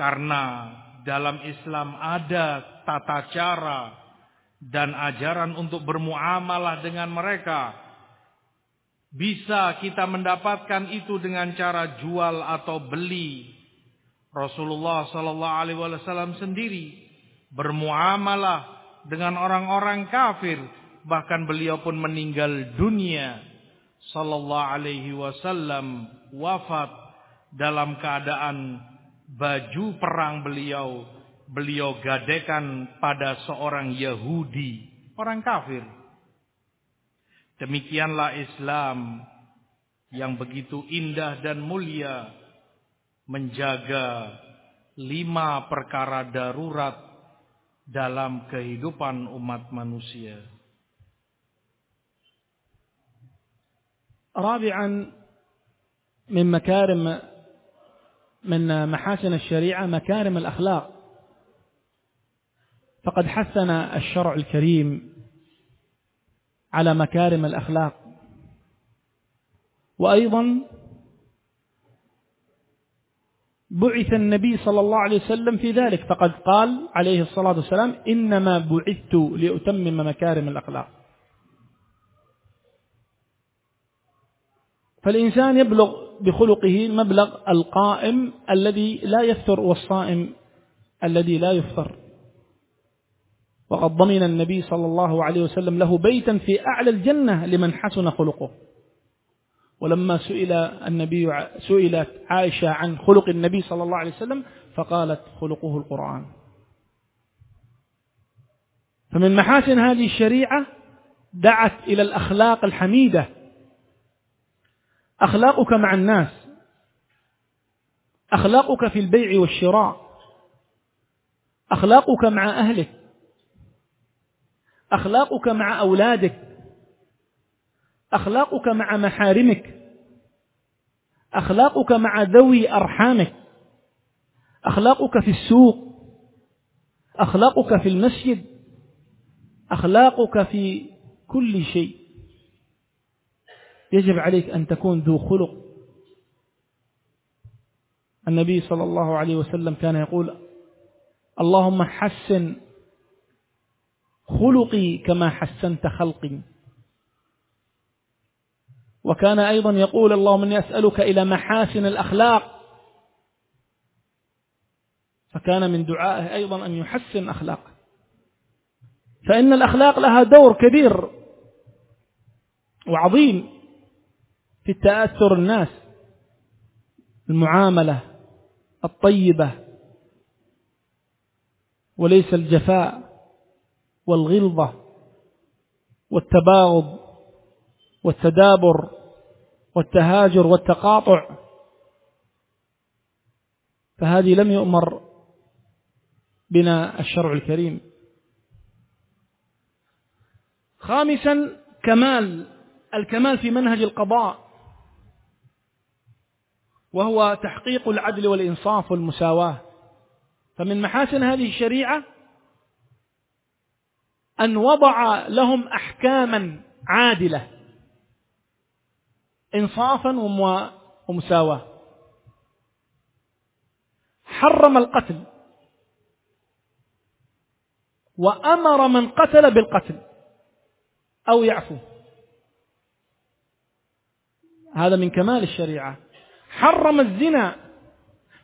Karena dalam Islam ada tata cara dan ajaran untuk bermuamalah dengan mereka. Bisa kita mendapatkan itu dengan cara jual atau beli. Rasulullah sallallahu alaihi wasallam sendiri bermuamalah dengan orang-orang kafir bahkan beliau pun meninggal dunia sallallahu alaihi wasallam wafat dalam keadaan baju perang beliau beliau gadekan pada seorang Yahudi orang kafir demikianlah Islam yang begitu indah dan mulia menjaga lima perkara darurat dalam kehidupan umat manusia. رابعا من مكارم من محاسن الشريعة مكارم الأخلاق. فقد حثنا الشرع الكريم على مكارم الأخلاق. وأيضا بعث النبي صلى الله عليه وسلم في ذلك فقد قال عليه الصلاة والسلام إنما بعثت لأتمم مكارم الأخلاق. فالإنسان يبلغ بخلقه مبلغ القائم الذي لا يفتر والصائم الذي لا يفطر وقد ضمن النبي صلى الله عليه وسلم له بيتا في أعلى الجنة لمن حسن خلقه. ولما سئل النبي سئلت عائشة عن خلق النبي صلى الله عليه وسلم فقالت خلقه القرآن. فمن محاسن هذه الشريعة دعت إلى الأخلاق الحميدة أخلاقك مع الناس. أخلاقك في البيع والشراء. أخلاقك مع أهلك. أخلاقك مع أولادك. أخلاقك مع محارمك. أخلاقك مع ذوي أرحامك. أخلاقك في السوق. أخلاقك في المسجد. أخلاقك في كل شيء. يجب عليك أن تكون ذو خلق. النبي صلى الله عليه وسلم كان يقول اللهم حسن خلقي كما حسنت خلقي. وكان أيضا يقول اللهم إني أسألك إلى محاسن الأخلاق. فكان من دعائه أيضا أن يحسن أخلاقه. فإن الأخلاق لها دور كبير وعظيم. في التأثر الناس المعاملة الطيبة وليس الجفاء والغلظة والتباغض والتدابر والتهاجر والتقاطع. فهذه لم يؤمر بنا الشرع الكريم. خامسا كمال الكمال في منهج القضاء. وهو تحقيق العدل والإنصاف والمساواة. فمن محاسن هذه الشريعة أن وضع لهم أحكاما عادلة إنصافا ومساواة. حرم القتل وأمر من قتل بالقتل أو يعفو. هذا من كمال الشريعة. حرم الزنا.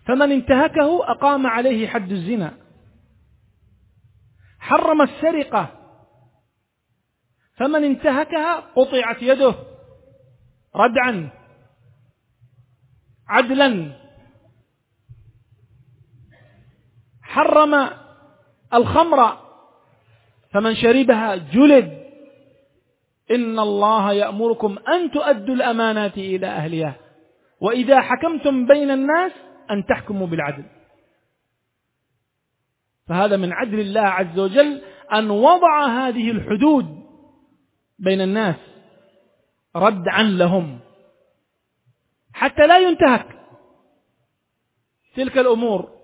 فمن انتهكه أقام عليه حد الزنا. حرم السرقة. فمن انتهكها قطعت يده. ردعا. عدلا. حرم الخمر. فمن شربها جلد. إن الله يأمركم أن تؤدوا الأمانات إلى أهلها. وإذا حكمتم بين الناس أن تحكموا بالعدل. فهذا من عدل الله عز وجل أن وضع هذه الحدود بين الناس ردعا لهم. حتى لا ينتهك تلك الأمور.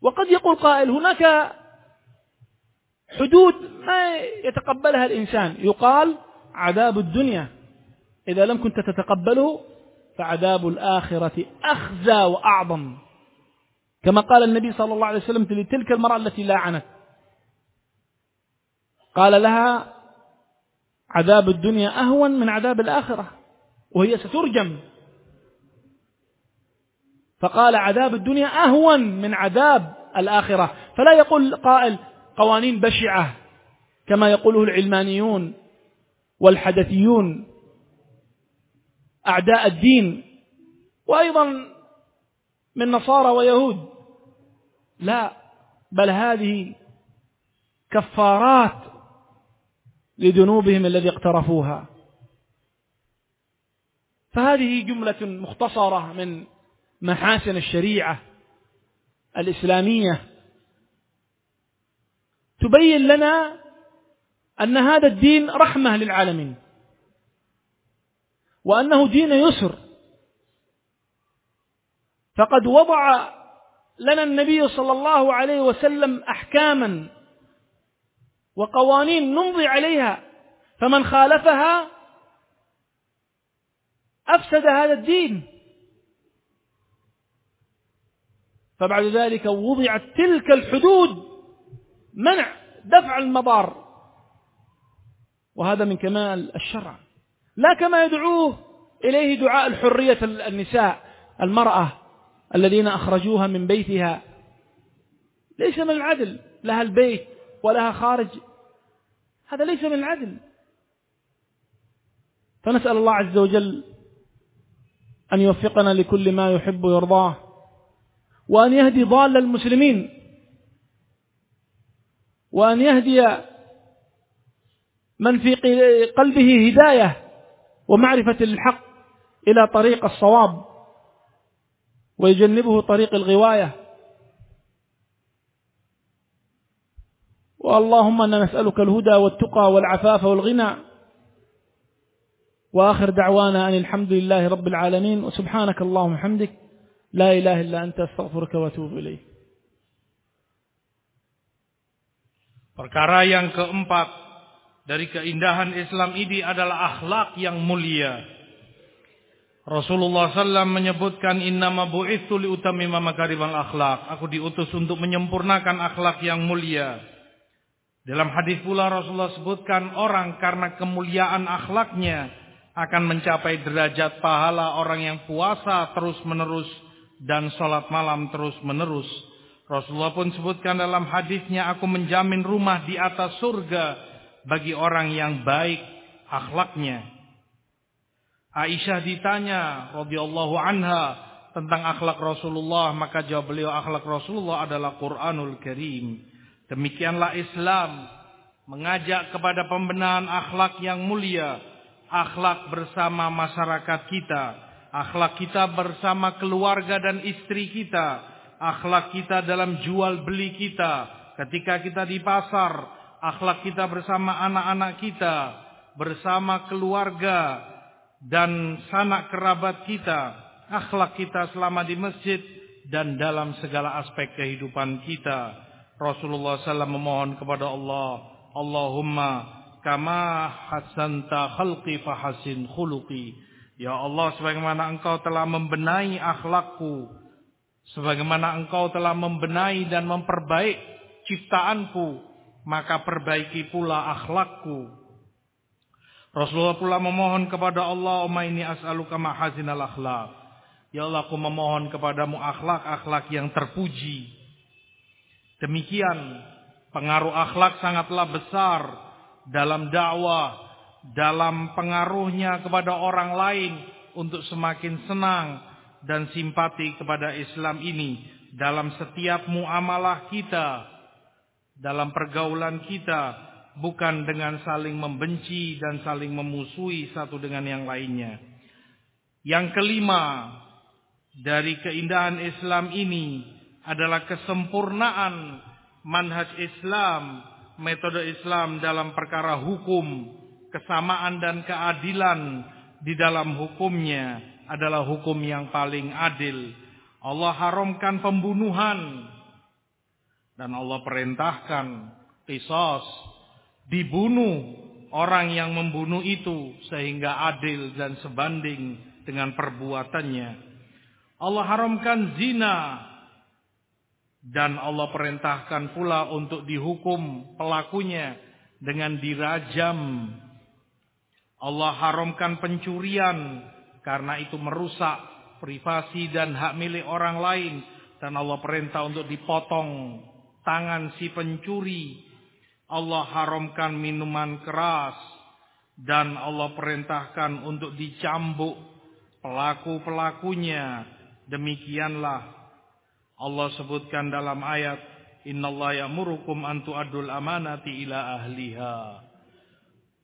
وقد يقول قائل هناك حدود ما يتقبلها الإنسان. يقال عذاب الدنيا. إذا لم كنت تتقبله فعذاب الآخرة أخزى وأعظم. كما قال النبي صلى الله عليه وسلم لتلك المرأة التي لاعنت قال لها عذاب الدنيا أهون من عذاب الآخرة وهي سترجم. فقال عذاب الدنيا أهون من عذاب الآخرة. فلا يقول قائل قوانين بشعة كما يقوله العلمانيون والحدثيون. أعداء الدين وأيضا من نصارى ويهود. لا بل هذه كفارات لذنوبهم الذي اقترفوها. فهذه جملة مختصرة من محاسن الشريعة الإسلامية. تبين لنا أن هذا الدين رحمة للعالمين. وأنه دين يسر. فقد وضع لنا النبي صلى الله عليه وسلم أحكاما وقوانين نمضي عليها فمن خالفها أفسد هذا الدين. فبعد ذلك وضعت تلك الحدود منع دفع المضار. وهذا من كمال الشرع. لا كما يدعوه إليه دعاء الحرية النساء المرأة الذين أخرجوها من بيتها. ليس من العدل لها البيت ولها خارج. هذا ليس من العدل. فنسأل الله عز وجل أن يوفقنا لكل ما يحب ويرضاه وأن يهدي ضال المسلمين وأن يهدي من في قلبه هداية ومعرفة الحق إلى طريق الصواب ويجنبه طريق الغواية. واللهم أنا نسألك الهدى والتقى والعفاف والغنى. وآخر دعوانا أن الحمد لله رب العالمين وسبحانك اللهم وحمدك لا إله إلا أنت أستغفرك وأتوب إليك. Perkara yang keempat. Dari keindahan Islam ini adalah akhlak yang mulia. Rasulullah SAW menyebutkan innama bu'ithu liutamima makarimal akhlak. Aku diutus untuk menyempurnakan akhlak yang mulia. Dalam hadis pula Rasulullah sebutkan orang karena kemuliaan akhlaknya akan mencapai derajat pahala orang yang puasa terus menerus dan sholat malam terus menerus. Rasulullah pun sebutkan dalam hadisnya aku menjamin rumah di atas surga bagi orang yang baik akhlaknya. Aisyah ditanya radhiyallahu anha tentang akhlak Rasulullah, maka jawab beliau akhlak Rasulullah adalah Quranul Karim. Demikianlah Islam mengajak kepada pembenahan akhlak yang mulia, akhlak bersama masyarakat kita, akhlak kita bersama keluarga dan istri kita, akhlak kita dalam jual beli kita, ketika kita di pasar, akhlak kita bersama anak-anak kita, bersama keluarga, dan sanak kerabat kita, akhlak kita selama di masjid dan dalam segala aspek kehidupan kita. Rasulullah SAW memohon kepada Allah, Allahumma kama hasanta khalqi fahasin khuluqi. Ya Allah, sebagaimana engkau telah membenahi akhlakku, sebagaimana engkau telah membenahi dan memperbaik ciptaanku, maka perbaiki pula akhlakku. Rasulullah pula memohon kepada Allah, "Umma ini as'aluka mahasinal akhlak." Ya Allah, aku memohon kepadamu akhlak-akhlak yang terpuji. Demikian pengaruh akhlak sangatlah besar dalam dakwah, dalam pengaruhnya kepada orang lain untuk semakin senang dan simpati kepada Islam ini dalam setiap muamalah kita, dalam pergaulan kita, bukan dengan saling membenci dan saling memusuhi satu dengan yang lainnya. Yang kelima dari keindahan Islam ini adalah kesempurnaan manhaj Islam, metode Islam dalam perkara hukum, kesamaan dan keadilan di dalam hukumnya adalah hukum yang paling adil. Allah haramkan pembunuhan dan Allah perintahkan kisos dibunuh orang yang membunuh itu sehingga adil dan sebanding dengan perbuatannya. Allah haramkan zina dan Allah perintahkan pula untuk dihukum pelakunya dengan dirajam. Allah haramkan pencurian karena itu merusak privasi dan hak milik orang lain dan Allah perintah untuk dipotong tangan si pencuri Allah haramkan minuman keras dan Allah perintahkan untuk dicambuk pelaku-pelakunya. Demikianlah Allah sebutkan dalam ayat Innallaha ya'murukum an tu'addul amanati ila ahliha.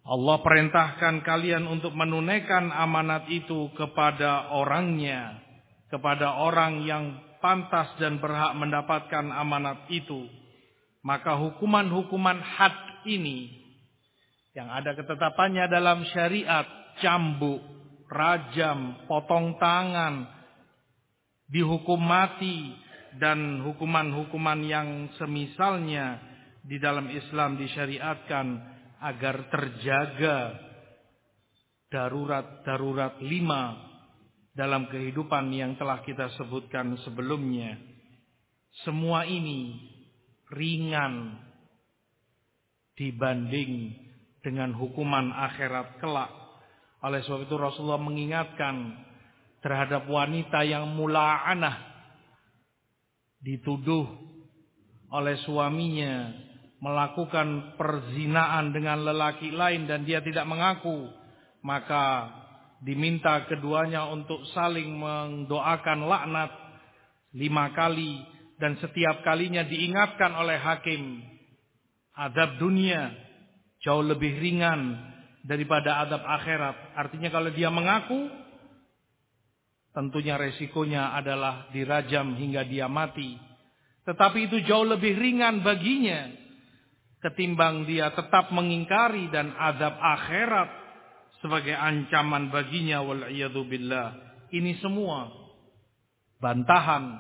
Allah perintahkan kalian untuk menunaikan amanat itu kepada orangnya, kepada orang yang pantas dan berhak mendapatkan amanat itu maka hukuman-hukuman had ini yang ada ketetapannya dalam syariat, cambuk, rajam, potong tangan, dihukum mati dan hukuman-hukuman yang semisalnya di dalam Islam disyariatkan agar terjaga darurat-darurat lima dalam kehidupan yang telah kita sebutkan sebelumnya. Semua ini ringan dibanding dengan hukuman akhirat kelak. Oleh sebab itu Rasulullah mengingatkan terhadap wanita yang mula'anah dituduh oleh suaminya melakukan perzinaan dengan lelaki lain dan dia tidak mengaku, maka diminta keduanya untuk saling mendoakan laknat lima kali dan setiap kalinya diingatkan oleh hakim adab dunia jauh lebih ringan daripada adab akhirat. Artinya kalau dia mengaku tentunya resikonya adalah dirajam hingga dia mati. Tetapi itu jauh lebih ringan baginya ketimbang dia tetap mengingkari dan adab akhirat sebagai ancaman baginya wal billah. Ini semua bantahan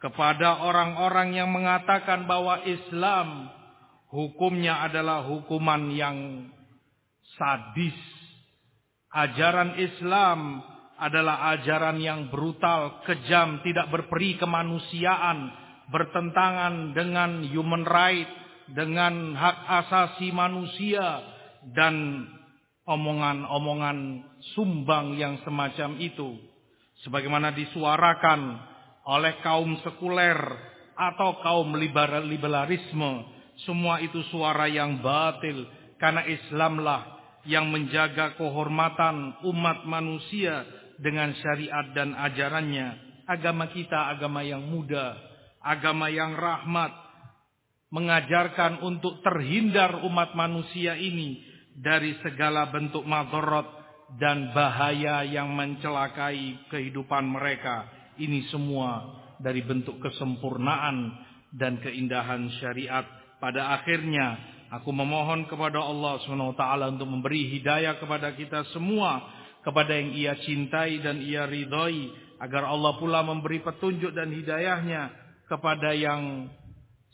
kepada orang-orang yang mengatakan bahwa Islam hukumnya adalah hukuman yang sadis. Ajaran Islam adalah ajaran yang brutal, kejam, tidak berperi kemanusiaan, bertentangan dengan human right, dengan hak asasi manusia dan omongan-omongan sumbang yang semacam itu. Sebagaimana disuarakan oleh kaum sekuler atau kaum liberalisme, semua itu suara yang batil karena Islamlah yang menjaga kehormatan umat manusia dengan syariat dan ajarannya. Agama kita agama yang muda, agama yang rahmat, mengajarkan untuk terhindar umat manusia ini dari segala bentuk madorot dan bahaya yang mencelakai kehidupan mereka. Ini semua dari bentuk kesempurnaan dan keindahan syariat. Pada akhirnya aku memohon kepada Allah SWT untuk memberi hidayah kepada kita semua kepada yang ia cintai dan ia ridhoi agar Allah pula memberi petunjuk dan hidayahnya kepada yang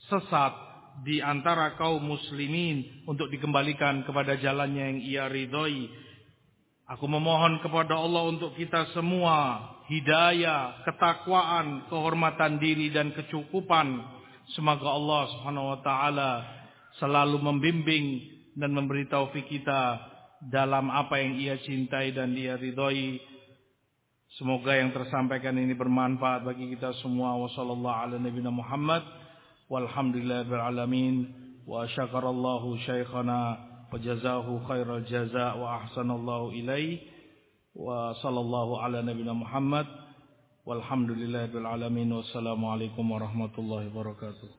sesat di antara kaum muslimin untuk dikembalikan kepada jalannya yang ia ridhoi. Aku memohon kepada Allah untuk kita semua hidayah, ketakwaan, kehormatan diri dan kecukupan. Semoga Allah Subhanahu wa taala selalu membimbing dan memberi taufik kita dalam apa yang ia cintai dan ia ridhoi. Semoga yang tersampaikan ini bermanfaat bagi kita semua. Wassallallahu ala nabiyina والحمد لله بالعالمين وشكر الله شيخنا وجزاه خير الجزاء وأحسن الله إليه وصلى الله على نبينا محمد والحمد لله بالعالمين والسلام عليكم ورحمة الله وبركاته.